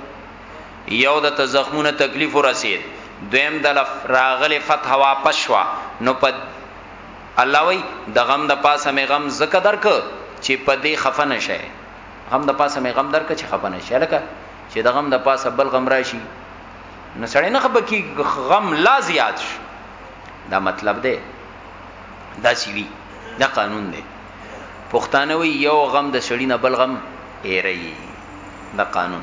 یو د ته زخمونه تکلیف ورسید دویم د لف راغلی فتح واپس شوا نو په الله وی د غم د پاسه می غم زکه درک چې په دې خفه نشي غم د پاسه می غم درک چې خفه نشي لکه چې د غم د پاسه بل غم راشي نو سړی نه خبر کی غم لا زیات شي دا مطلب دی دا سی وی دا قانون دی پښتانه وی یو غم د سړی نه بل غم ایری دا قانون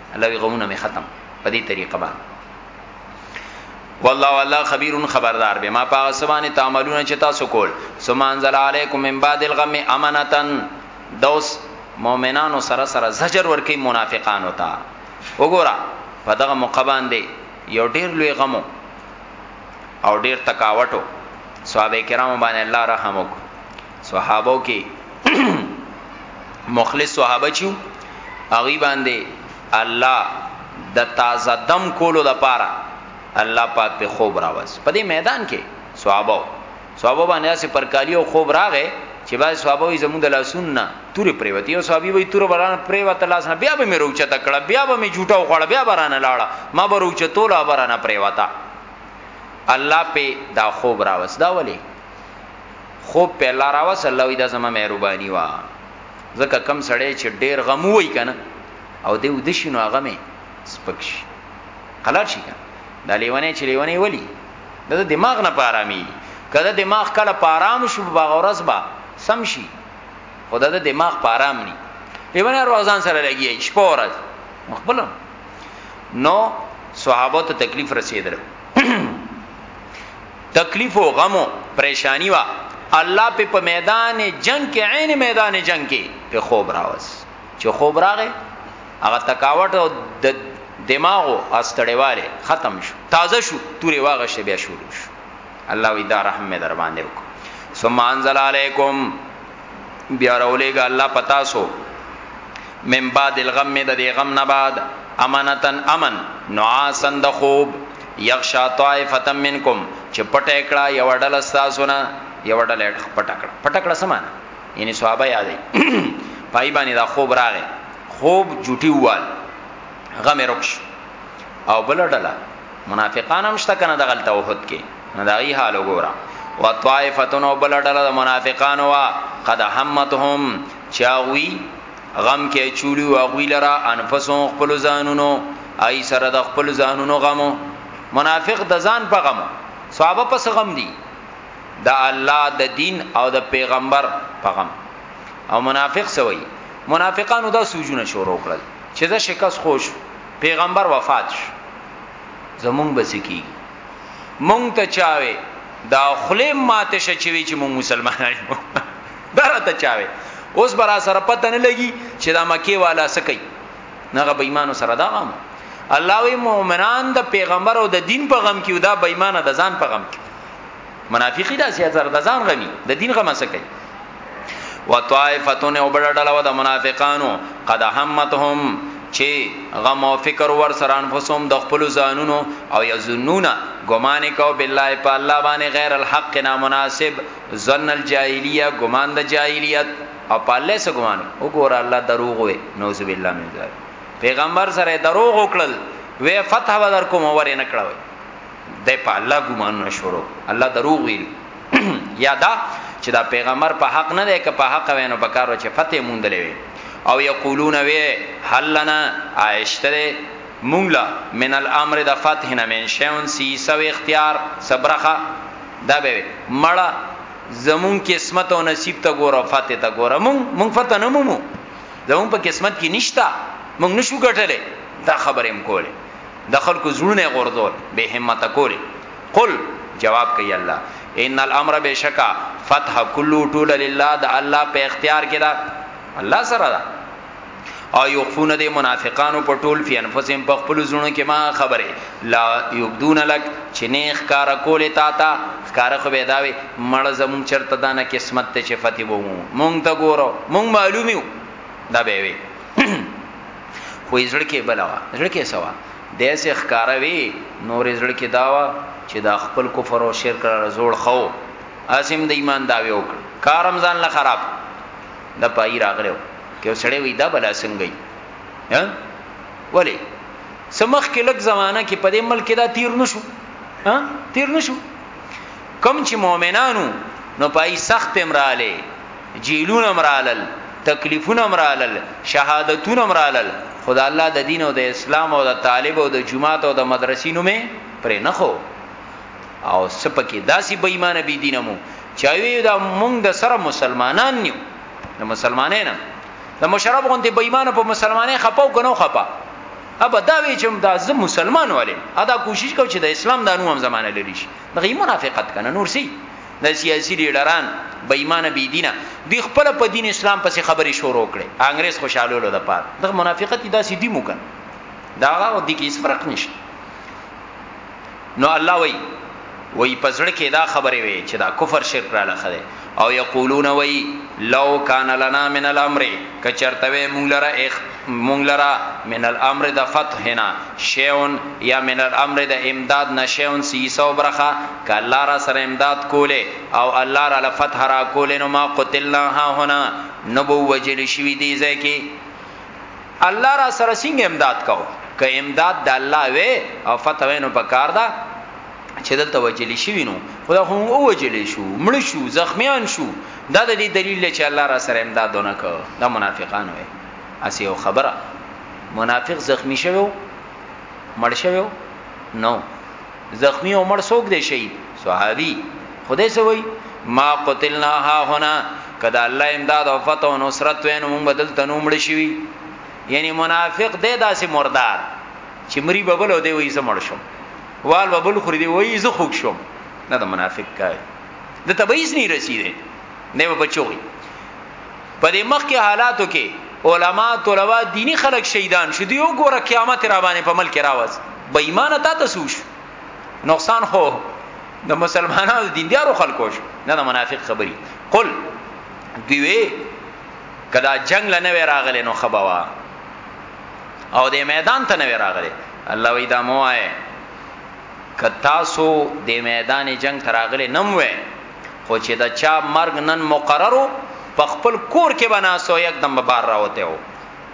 الله وی غمونه می ختم په دې طریقه باندې والله والله خبير خبردار به ما پاغه سبانه تعملون چې تاسو کول ثم انزل عليكم من بعد الغم امانتا دوس مؤمنانو سره سره زجر ورکی منافقانو ته وګوره په دغه موقع باندې یو ډیر لوی غمو او ډیر تکاوټو صحابه کرامو باندې الله رحم وکړي صحابو کې مخلص صحابه چو هغه باندې الله د تازه دم کولو د پاره الله پاک په خوب راوس په دې میدان کې صحابه صحابه باندې اسه پر کالی او خوب راغې چې باز صحابه یې زموږ د لاسون نه تور پریوتی او صحابي وي تور بران پریوت لاس نه بیا به مې روچه تکړه بیا به مې جوټه وخړه بیا برانه لاړه ما به روچه توله برانه پریوتا الله په دا خوب راوس دا ولی خوب په الله راو صلی الله دا زما مهرباني وا زکه کم سړی چې ډیر غم وای کنه او دی ود شنو هغه می سپکش قلار شي کنه دا لیونه چې لیونه ولی دا دماغ نه پارامي کله دماغ کله پارام شو باغ ورځ با سم شي خدا د دماغ پارام ني لیونه روزان سره لګي شپه ورځ مخبلم نو صحابه ته تکلیف رسیدره تکلیف او غم او پریشانی وا الله په په میدان جنگ کې عین میدان جنگ کې په خوب راوس چې خوب راغې هغه تکاوت او د دماغ او استړېواله ختم شو تازه شو تورې واغه شې بیا شروع شو الله وی دا رحم مې در باندې وکړ ثم انزل علیکم بیا راولېګا الله پتا سو من بعد الغم د دې غم نه بعد امانتن امن نعاسن د خوب یغشا طائفه منکم چې پټه کړه یو ډل تاسو نه یو ډل پټه کړه پټه کړه سمانه یعنی صحابه یادې پای باندې دا خوب راغې خوب جوټي وال غم رکش او بل ډله منافقان هم شته کنه دغل توحد کې نو دا غي حال وګوره وطائفتن وبل ډله د منافقان وا قد همتهم چاوي غم کې چولي او غوي لرا انفسو خپل ځانونو آی سره د خپل ځانونو غمو منافق د ځان په غم صحابه پس غم دي د الله د دین او د پیغمبر په غم او منافق سوی منافقانو دا سوجونه شروع کړل چې دا شکست خوش پیغمبر وفات شو زمونږ به څه کیږي مونږ ته چاوي دا خله ماته شچوي چې مونږ مسلمانان یو دره ته چاوي اوس برا سره پته نه لګي چې دا مکی والا څه کوي نغه به ایمان سره دا غم الله وی مؤمنان د پیغمبر او د دین په غم کې او دا بېمانه د ځان په غم کې منافقی دا سیاست سره د ځان غمی د دین غمه سکی وطائفتون او بڑا ډلو د منافقانو قد همتهم چې غم او فکر ور سره انفسهم د خپل ځانونو او یظنون ګمان کو بالله په الله باندې غیر الحق نه مناسب ظن الجاهلیه ګمان د جاهلیت او په الله سره ګمان وګوره الله دروغ وي نوذ بالله من ذلک پیغمبر سره دروغ وکړل وې فتح ودر کوم ور نه کړوي د په الله ګمانونه شروع الله دروغ ویل یادا چې دا پیغمبر په حق نه دی که په حق وینو په کارو چې فتح موندلې وي او یقولون وی حلنا عائشتره مونږلا من الامر د فتح نه من شون سی سو اختیار صبرخه دا به مړه زمون قسمت او نصیب ته ګوره فتح ته ګوره مونږ مونږ فتح نه مومو زمون په قسمت کې نشتا مونږ نشو ګټلې دا خبرې هم کوله د خلکو زړونه غورځول به همت کول قل جواب کوي الله ان الامر بشکا فتح کلو ټول لله د الله په اختیار کې دا الله سره دا او یخفون د منافقانو په ټول فی انفسهم په خپل زړه کې ما خبره لا یبدون لک چې نه ښکار کولې تا تا ښکار خو به داوي مړ زمون چرته دانه قسمت ته چې فتح وو مونږ ته ګورو مونږ معلومیو دا به وي خو یې زړه کې بلوا زړه کې سوا داسې ښکاروي نورې زړه کې داوا چې دا خپل کفر او شرک را زوړ خو اسیم د ایمان داوی وکړ کارم ځان له خراب د پای راغلو کې وسړې وې دا بلا څنګه ها ولی سمخ کې لک زمانہ کې په دې ملک دا تیر نشو ها تیر نشو کم چې مؤمنانو نو پای سخت امراله جیلونه هم رالل، تکلیفونه هم رالل، شهادتونه هم رالل، خو د الله د دین او د اسلام او د طالب او د جومات او د مدرسې نوم یې پرې نه ښو او څه پکې داسې بې ایمانه بې دینه مو چا وی دا مونږ د سره مسلمانان نیو د مسلمانې نه د مشرف غونډې بې ایمانه په مسلمانې خپاو کنو خپا ابا دا وی چې دا زه مسلمان ولې ادا کوشش کو چې د اسلام د نوم زمانه لري شي دغه منافقت کنه نور سي د سیاسي لیډران بې ایمانه بې دینه دی خپل په دین اسلام پسې خبرې شروع کړي انګريز خوشاله لول د پاره د منافقت داسې دی مو کنه دا غو د کیس فرق نشته نو الله وای وای پزړه کې دا خبره وي چې دا کفر شرک را لخره او یقولون وای لو کان لنا من الامر کچرتوی مولره اخ مونږ لره من الامر د فتح نه شیء یا من الامر د امداد نه شیء څه حصه او برخه، که الله راسره امداد کولی او الله راله فتح راکولی نو ما قتلنا هاهنا، نه به وو وژل شوي دې ځای کې، الله راسره څنګه امداد کاوه، که امداد د الله وی او فتح وی نو پکار ده چې دلته وژل شوي نو خو دا خو مونږ وژل شو، مړه شو، زخمیان شو، دا د دې دلیل دی چې الله راسره امداد ونه کړ، دا منافقان وی. اسی یو خبره منافق زخمی شوو مړ شوو نو زخمی او مړ سوک دی شهید صحابي خدای سوی ما قتلنا ها هنا کدا الله امداد او فتح او نصرت وین موږ بدل تنو مړ شوی یعنی منافق دی داسې مردار چې مری ببل او دی وې زمړ شو وال ببل خوري دی وې زه خوښ شوم نه د منافق کار د تبعیض نه رسیدي نه بچوي په دې مخ کې حالاتو کې علما طلبا دینی خلک شهیدان شو دی وګوره قیامت را باندې په ملک راوځ بې ایمانه تا ته سوش نقصان هو د مسلمانانو دیندارو خلکو شو نه د منافق خبري قل دیوی کدا جنگ لنه راغله نو خبوا او د میدان ته نه راغله الله وی دا موه کتا سو د میدان جنگ تراغله نم وې خو چې دا چا مرګ نن مقررو په خپل کور کې بناسو یک دم بار راوته او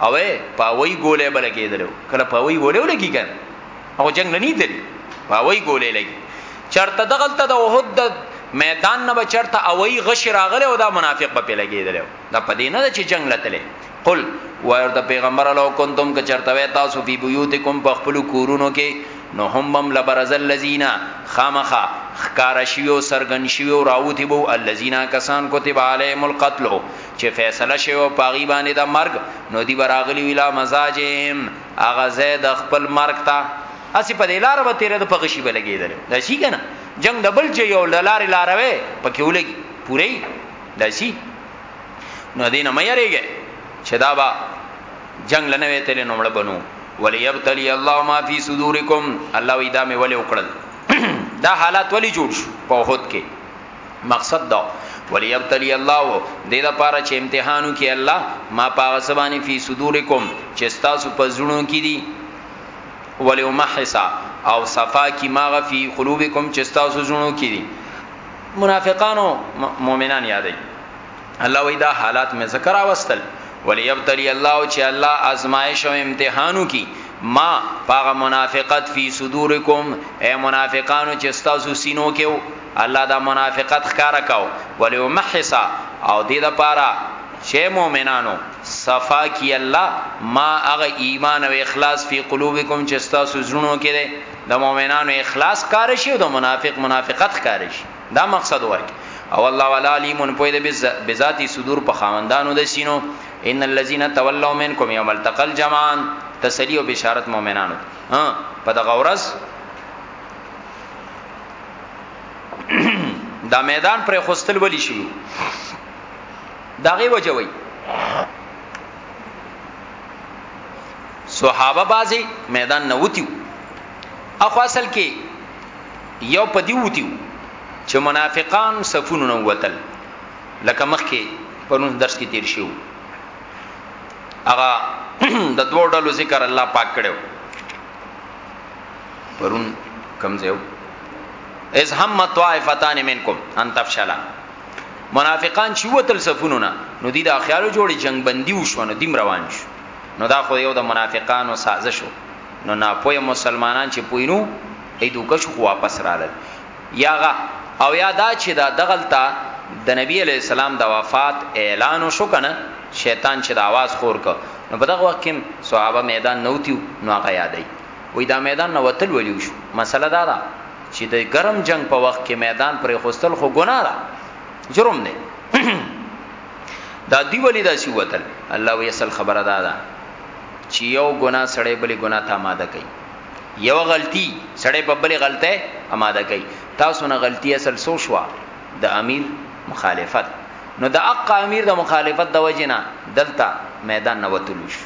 اوې پاوی ګولې بلګېدلو کله پاوی ګولې ولګي کړ او جنگ نه نیدل پاوی ګولې لګي چرته دغلته د وحد د میدان نه بچرته اوې غش راغله او دا منافق په لګېدلو دا پدې نه چې جنگ لته قل ورته پیغمبر لو کنتم که چرته وای تاسو فی بیوتکم په خپل کورونو کې نو هم بم لبرز الذین خامخا خکار شیو سرغن شیو راوتی بو الذین کسان کتب علیهم القتل چې فیصله شیو پاغي باندې د مرګ نو دی براغلی ویلا مزاجهم اغه زید خپل مرګ تا اسی په دلار به تیرې د پغشی بلګیدل دا شي کنه جنگ دبل چې یو لار لاروي پکې ولګي پوری دا شي نو دینه مې یریږي چې دا با جنگ لنوي تل نو مړ بنو وليبتلي الله ما في صدوركم الله وی دا مې ولې وکړل دا حالات ولې جوړ شو په وحد کې مقصد دا وليبتلي الله دې دا پاره چې امتحانو کې الله ما پاغه سبانی فی صدورکم چې تاسو په زړونو کې دي ولو محسا او صفا کی ماغه فی قلوبکم چې تاسو زړونو کې دي منافقانو مؤمنان یادای الله وی دا حالات مې ذکر اوستل وليبتلي الله چې الله آزمائش او امتحانو کی ما پاغه منافقت فی صدورکم اے منافقانو چې تاسو سینو کېو الله دا منافقت ښکارا کاو ولیو محسا او دې د پاره چې مؤمنانو صفا کی الله ما اغه ایمان او اخلاص فی قلوبکم چې تاسو زړونو کې د مؤمنانو اخلاص کار شي او د منافق منافقت کار شي دا مقصد ورکي او الله ولا علیم پوی د بذاتی صدور په خواندانو د سینو ان الذين تولوا منكم يوم التقى الجمعان تسلی او بشارت مؤمنانو ها په دغه ورځ دا میدان پر خوستل ولی شو داغه وجوي صحابه بازي میدان نه وتیو اخو اصل کې یو پدی وتیو چې منافقان صفونو نه وتل لکه مخ کې پرون درس کې تیر شو هغه د دوه ډلو ذکر الله پاک کړو پرون کم زیو از هم طائفتان منکم ان تفشلا منافقان چې وتل صفونو نه نو دي د اخیارو جوړي جنگ بندي وشو نو دیم روان شو نو دا خو یو د منافقانو سازش وو نو ناپوهه مسلمانان چې پوینو ای دوکه شو خو واپس رالل یاغه او یا دا چې دا دغلتا د نبی علی السلام د وفات اعلان شو کنه شیطان چې د आवाज خور ک نو په دغه وخت کې صحابه میدان نوتیو نو هغه یادای وې دا میدان نو وتل ویلو شو مسله دا ده چې د ګرم جنگ په وخت کې میدان پر خوستل خو ګناه ده جرم نه دا دی ولی دا سی وتل الله وی اصل خبره دا ده چې یو ګنا سړی بلی ګنا ته آماده کوي یو غلطی سړی په بلی غلطه آماده کوي تاسو نه غلطی اصل سو شو د امیر مخالفت نو د اق امیر د مخالفت د وجنه دلته میدان نه وتلو شو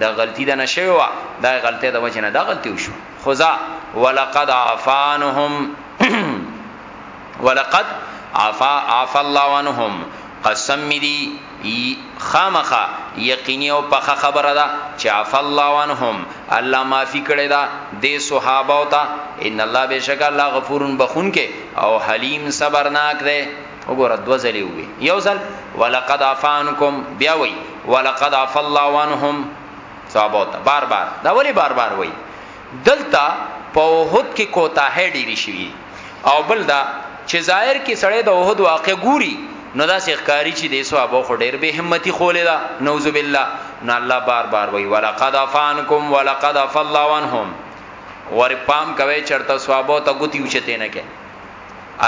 دا غلطی ده نه شوی وا دا غلطی ده وجه نه دا غلطی وشو خدا ولقد عفانهم ولقد عفا عفا الله عنهم قسم می دی خامخه یقیني او پخه خبره ده چې عف الله عنهم الله معافي کړي دا د صحابه او ته ان الله بشک الله غفورن بخون کې او حلیم صبرناک ده وګوره دو ځلې وي یو ځل ولقد عفانکم بیا وی ولقد عف الله عنهم صحابه ته بار بار دا ولی بار بار وی دلته په وحد کې کوتا هې ډیری شي او بل دا چې ظاهر کې سړی د وحد واقع ګوري نو دا سخکاری چې د صحابه خو ډیر به همتی خولې دا نعوذ بالله نو الله بار بار وی ولقد عفانکم ولقد عف الله عنهم ور پام کوي چرته صحابه ته ګوتی وچته نه کې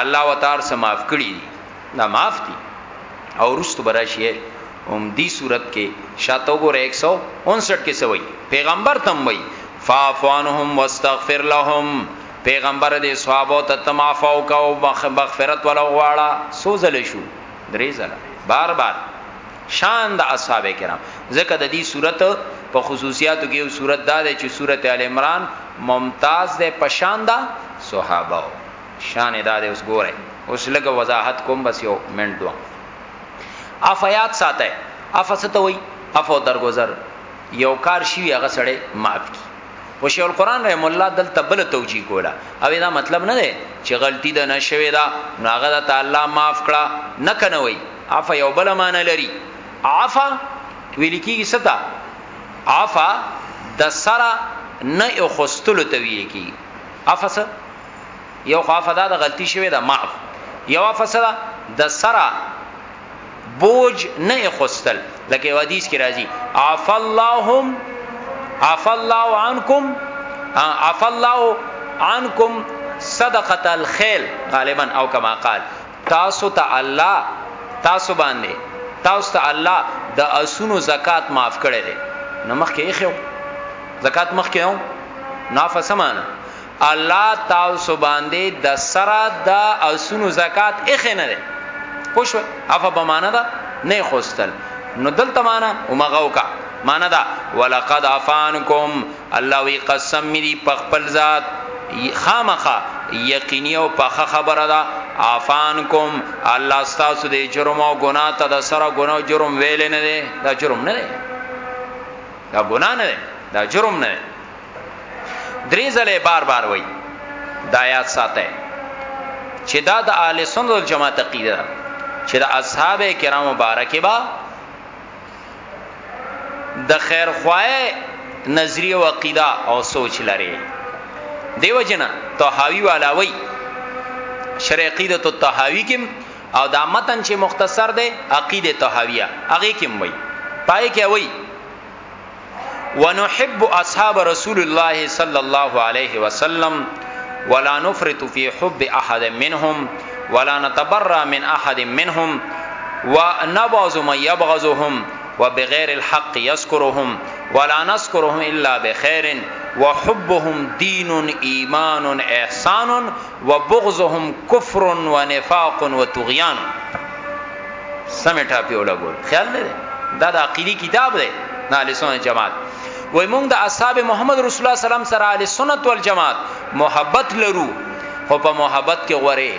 الله وتعال سم معاف کړی دي دا معاف دي او رست براشي هم دی صورت کې شاته وګوره 159 کې سوي پیغمبر تم وي فافوانهم واستغفر لهم پیغمبر دې صحابه ته تمافو کو مغفرت ولا غواړه سوزل شو درې زله بار بار شان د اصحاب کرام ځکه د دې صورت په خصوصیاتو کې یو صورت دا دی چې صورت ال عمران ممتاز ده په شان دا صحابه شان دا دی اوس ګوره اوس لګه وضاحت کوم بس یو منټ دوه افیات ساته افسته وی افو درگذر یو کار شي هغه سړی معاف کی خو شیخ القران رحم الله دلته بل توجیه کولا او دا مطلب نه دی چې غلطی د نشوي دا نو هغه د تعالی معاف کړه نه کنه وای عفا یو بل معنی لري عفا ویل کیږي ستا عفا د سره نه او خستلو ته ویل کیږي عفا سره یو خو عفا دا د غلطی شوی دا معاف یو عفا سره د سره بوج نه اخستل لکه حدیث کې راځي عف اللهم عف الله عنکم عف الله عنکم صدقه الخيل غالبا او کما قال تاسو ته تا الله تاسو باندې تاسو ته تا الله د اسونو زکات معاف کړي دي نو مخکې یې خو زکات مخکې نو نافسمانه الله تاسو باندې د سرا د اسونو زکات اخې نه ده پوښ افه به معنا ده نه خوستل نو دلته معنا ومغو کا معنا ده ولقد عفانکم الله وی قسم می دی په خپل ذات خامخه یقینی او پخه خبره ده عفانکم الله تاسو د جرم او ګنا ته د سرا ګنا او جرم ویل نه ده دا جرم نه ده دا ګنا نه ده دا جرم نه ده درې ځله بار بار وای دا یاد ساته چې دا د اهل سنت والجماعت عقیده ده چې د اصحاب کرام مبارک با د خیر خوای نظریه او عقیده او سوچ لري دیو جنا طحاوی والا وای شرع عقیده الطحاوی کې او دا متن چې مختصر ده عقیده طحاویہ هغه کې وای پای کې وای ونحب اصحاب رسول الله صلى الله عليه وسلم ولا نفرط في حب احد منهم ولا نتبرى من احد منهم ونبغض من يبغضهم وبغير الحق يذكرهم ولا نذكرهم الا بخير وحبهم دين ایمان احسان وبغضهم کفر ونفاق وطغیان سمه ټاپی ولا ګور خیال نه دا د عقیدی کتاب دی نه اهل سنت جماعت وای موږ د اصحاب محمد رسول الله سلام سره اهل سنت والجماعت محبت لرو خو په محبت کې غوري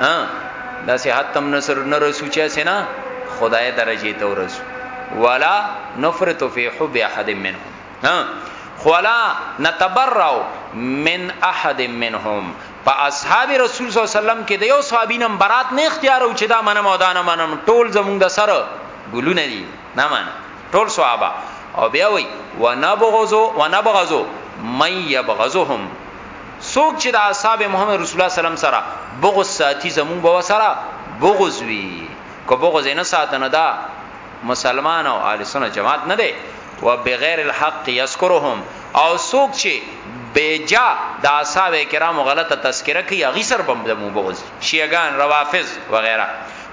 ها دا صحت تم نصر نه رسو چې سینا خدای درجه ته ورسو ولا نفرت فی حب احد منهم ها خلا نتبرأ من احد منهم په اصحاب رسول صلی الله علیه وسلم کې د یو صحابي نم برات نه اختیارو چې دا منم او دا نه منم ټول زمونږ د سره ګلونه دي نه مان ټول صحابه او بیا وی ونبغزو ونبغزو من یبغزهم سوک چې د اصحاب محمد رسول الله سلام سره بغض ساتي زمون بو سره بغض وی کو بغض نه ساتنه دا مسلمان او اهل سنت جماعت نه دی و بغیر الحق یذکرهم او سوک چې بیجا د اصحاب کرامو غلطه تذکرہ کوي هغه سر بم د مبوز شیعاګان روافض وغیرہ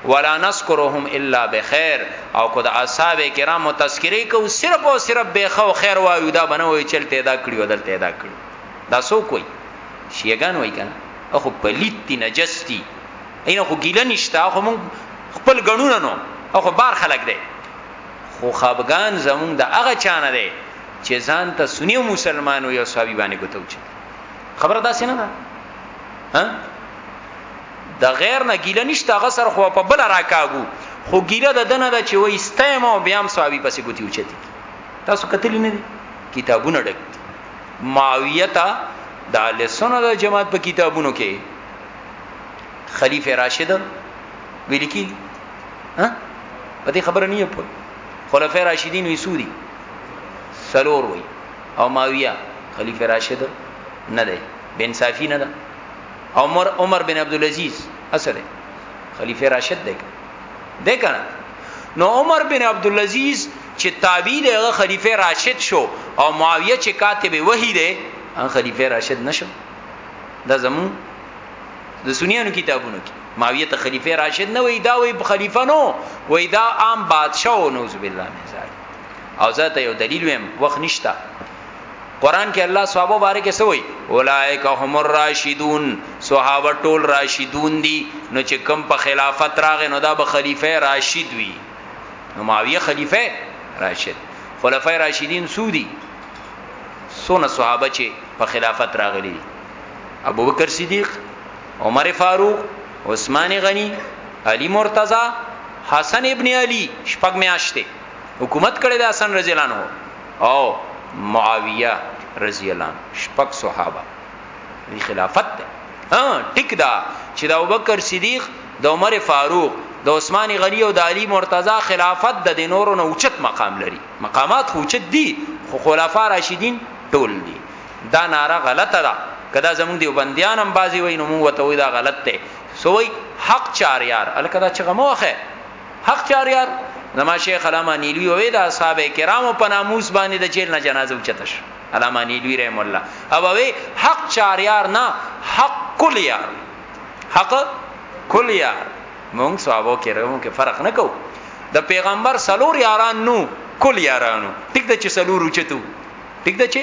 ولا نذكرهم الا بخير او کو د اصحاب کرامو تذکرې کو صرف او صرف به خو خیر وایو دا بنوي چلته دا کړی ودل ته دا کړی دا سو کوي شیعاګان وای کنه اخو پلیت دي نجس دي اینه خو ګیله نشته خو مون خپل غنونه نو اخو بار خلق دی خو خفغان زمونږ د هغه چانه دی چې ځان ته سنی مسلمانو یو صحابي باندې ګوتو چي خبره داسې نه ده ها د غیر نه ګیله نشته هغه سر خو په بل راکاګو خو ګیله د دنه د چې وای ستایمو بیا هم صحابي پسې ګوتې اوچتي تاسو کتلی نه دي کتابونه ډک معاویه ته د اهل سنت د جماعت په کتابونو کې خلیفہ راشد ویل کیږي ها په دې خبره نه پوه خلفای راشدین وی سوري سلور وی او ماویه خلیفہ راشد نه دی بن صافی نه ده عمر عمر بن عبد العزيز اصله خلیفہ راشد دی ده کنه نو عمر بن عبد العزيز چې تابع دی هغه خلیفہ راشد شو او معاویه چې کاتب وحی دی هغه خلیفہ راشد نشو دا زمون د سنیانو کتابونو کې معاویه ته خلیفہ راشد نه وای دا وای خلیفہ نو وای دا عام بادشاہ او نوذ بالله من ذلک او ذاته یو دلیل ویم وخت نشتا قران کې الله صحابه باره کې سوې اولائک هم الراشدون صحابه ټول راشدون دي نو چې کم په خلافت راغې نو دا به خلیفہ راشد وي نو معاویه خلیفہ راشد خلفای راشدین سودی سونه صحابه چې په خلافت راغلي ابو بکر صدیق عمر فاروق عثمان غنی علی مرتضی حسن ابن علی شپږ میاشتې حکومت کړی د حسن رضی الله عنه او معاویه رضی الله عنه شپږ صحابه دی خلافت ده ها ټیک دا چې د ابوبکر صدیق د عمر فاروق د عثمان غنی او د علی مرتضی خلافت د نورو نه اوچت مقام لري مقامات خو اوچت دي خو خلفا راشدین ټول دي دا ناره غلطه ده کدا زموږ دی بندیان هم بازی وای نو موږ وته وای دا غلط دی سوی حق چاریار الکه دا چې غموخه حق چاریار زما شیخ علامه نیلوی وې دا اصحاب کرامو په ناموس باندې د جیل نه جنازه وچتش علامه نیلوی رحم الله او وې حق چاریار نه حق کل یار حق کل یار مونږ صحابه کرامو کې فرق نه کو د پیغمبر سلور یاران نو کل یارانو ټیک د چې سلور وچتو ټیک ده چې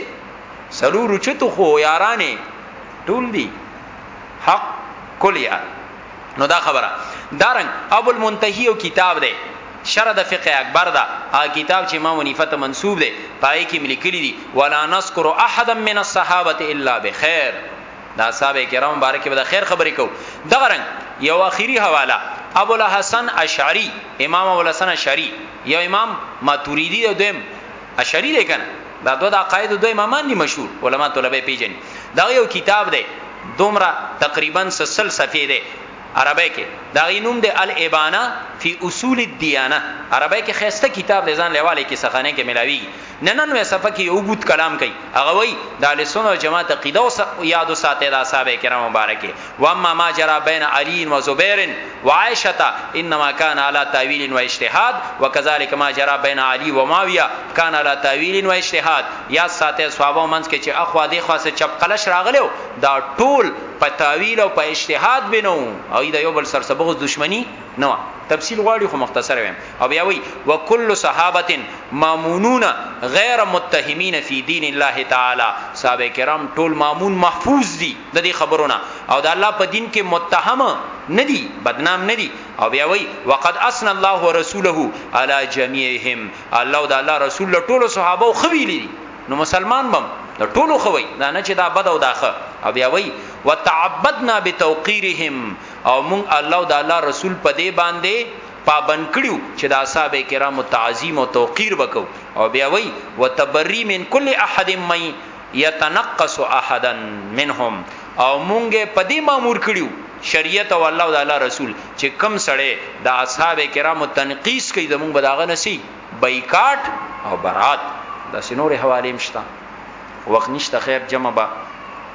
سلور چتو خو یارانه ټول دي حق کلیا نو دا خبره دارنګ ابو المنتهی او کتاب ده شرع د فقه اکبر دا هغه کتاب چې امام حنیفه ته منسوب دی پای کې ملکلی دي ولا نذكر احد من الصحابه الا بخير دا صاحب کرام مبارک به خیر خبرې کو دغه رنگ یو اخیری حواله ابو الحسن اشعری امام ابو الحسن اشعری یو امام ماتوریدی او دیم اشعری دی کنه دا دوه د عقاید دوه امامان دي مشهور علما طلبه پیجن دا یو کتاب دی دومره تقریبا 60 صفحې دی عربی کې دا غي نوم دی الابانا فی اصول الدیانه عربی کې خسته کتاب دی ځان لیواله کې سخانه کې ملاوی ننن وې صفه کې یو بوت کلام کوي هغه وای د لسونو جماعت عقیده او یادو ساته د اصحاب کرام مبارکه واما ما جرى بين علي وزبير وعائشه انما كان على تاويل واجتهاد وكذلك ما جرى بين علي وماويه كان على تاويل واجتهاد یا ساته صحابه منځ کې چې اخوا دی خوا سه چپ قلش راغلو دا ټول په تاویل او په اجتهاد بنو او دا یو بل سر سبغه دښمنی نه تفصیل غواړي خو مختصر ویم او بیا وی وکل صحابه مامونون غیر متهمین فی دین الله تعالی صحابه کرام ټول مامون محفوظ دي ددې خبرو نه او د الله په دين کي متهم نه دي بدنام نه دي او بيا وايي وقد اثنى الله ورسوله على جميعهم الله او د الله رسول له ټولو صحابه او خوي لري نو مسلمان بم د ټولو خوي دا نه چې دا بد او داخه او بیا وای وتعبدنا بتوقيرهم او مون الله او د الله رسول په دې باندې پابند کړیو چې د اصحاب کرامو تعظیم او توقیر وکاو او بیا وای وتبری من کل احد مې یتنقص احدا منهم او مونږه په دې مامور کړیو شریعت او الله او د الله رسول چې کم سړی د اصحاب کرامو تنقیس کوي زمونږ بداغه نسی بایکاټ او برات دا سينوري حواله مشتا وخت نشته خیر جمع با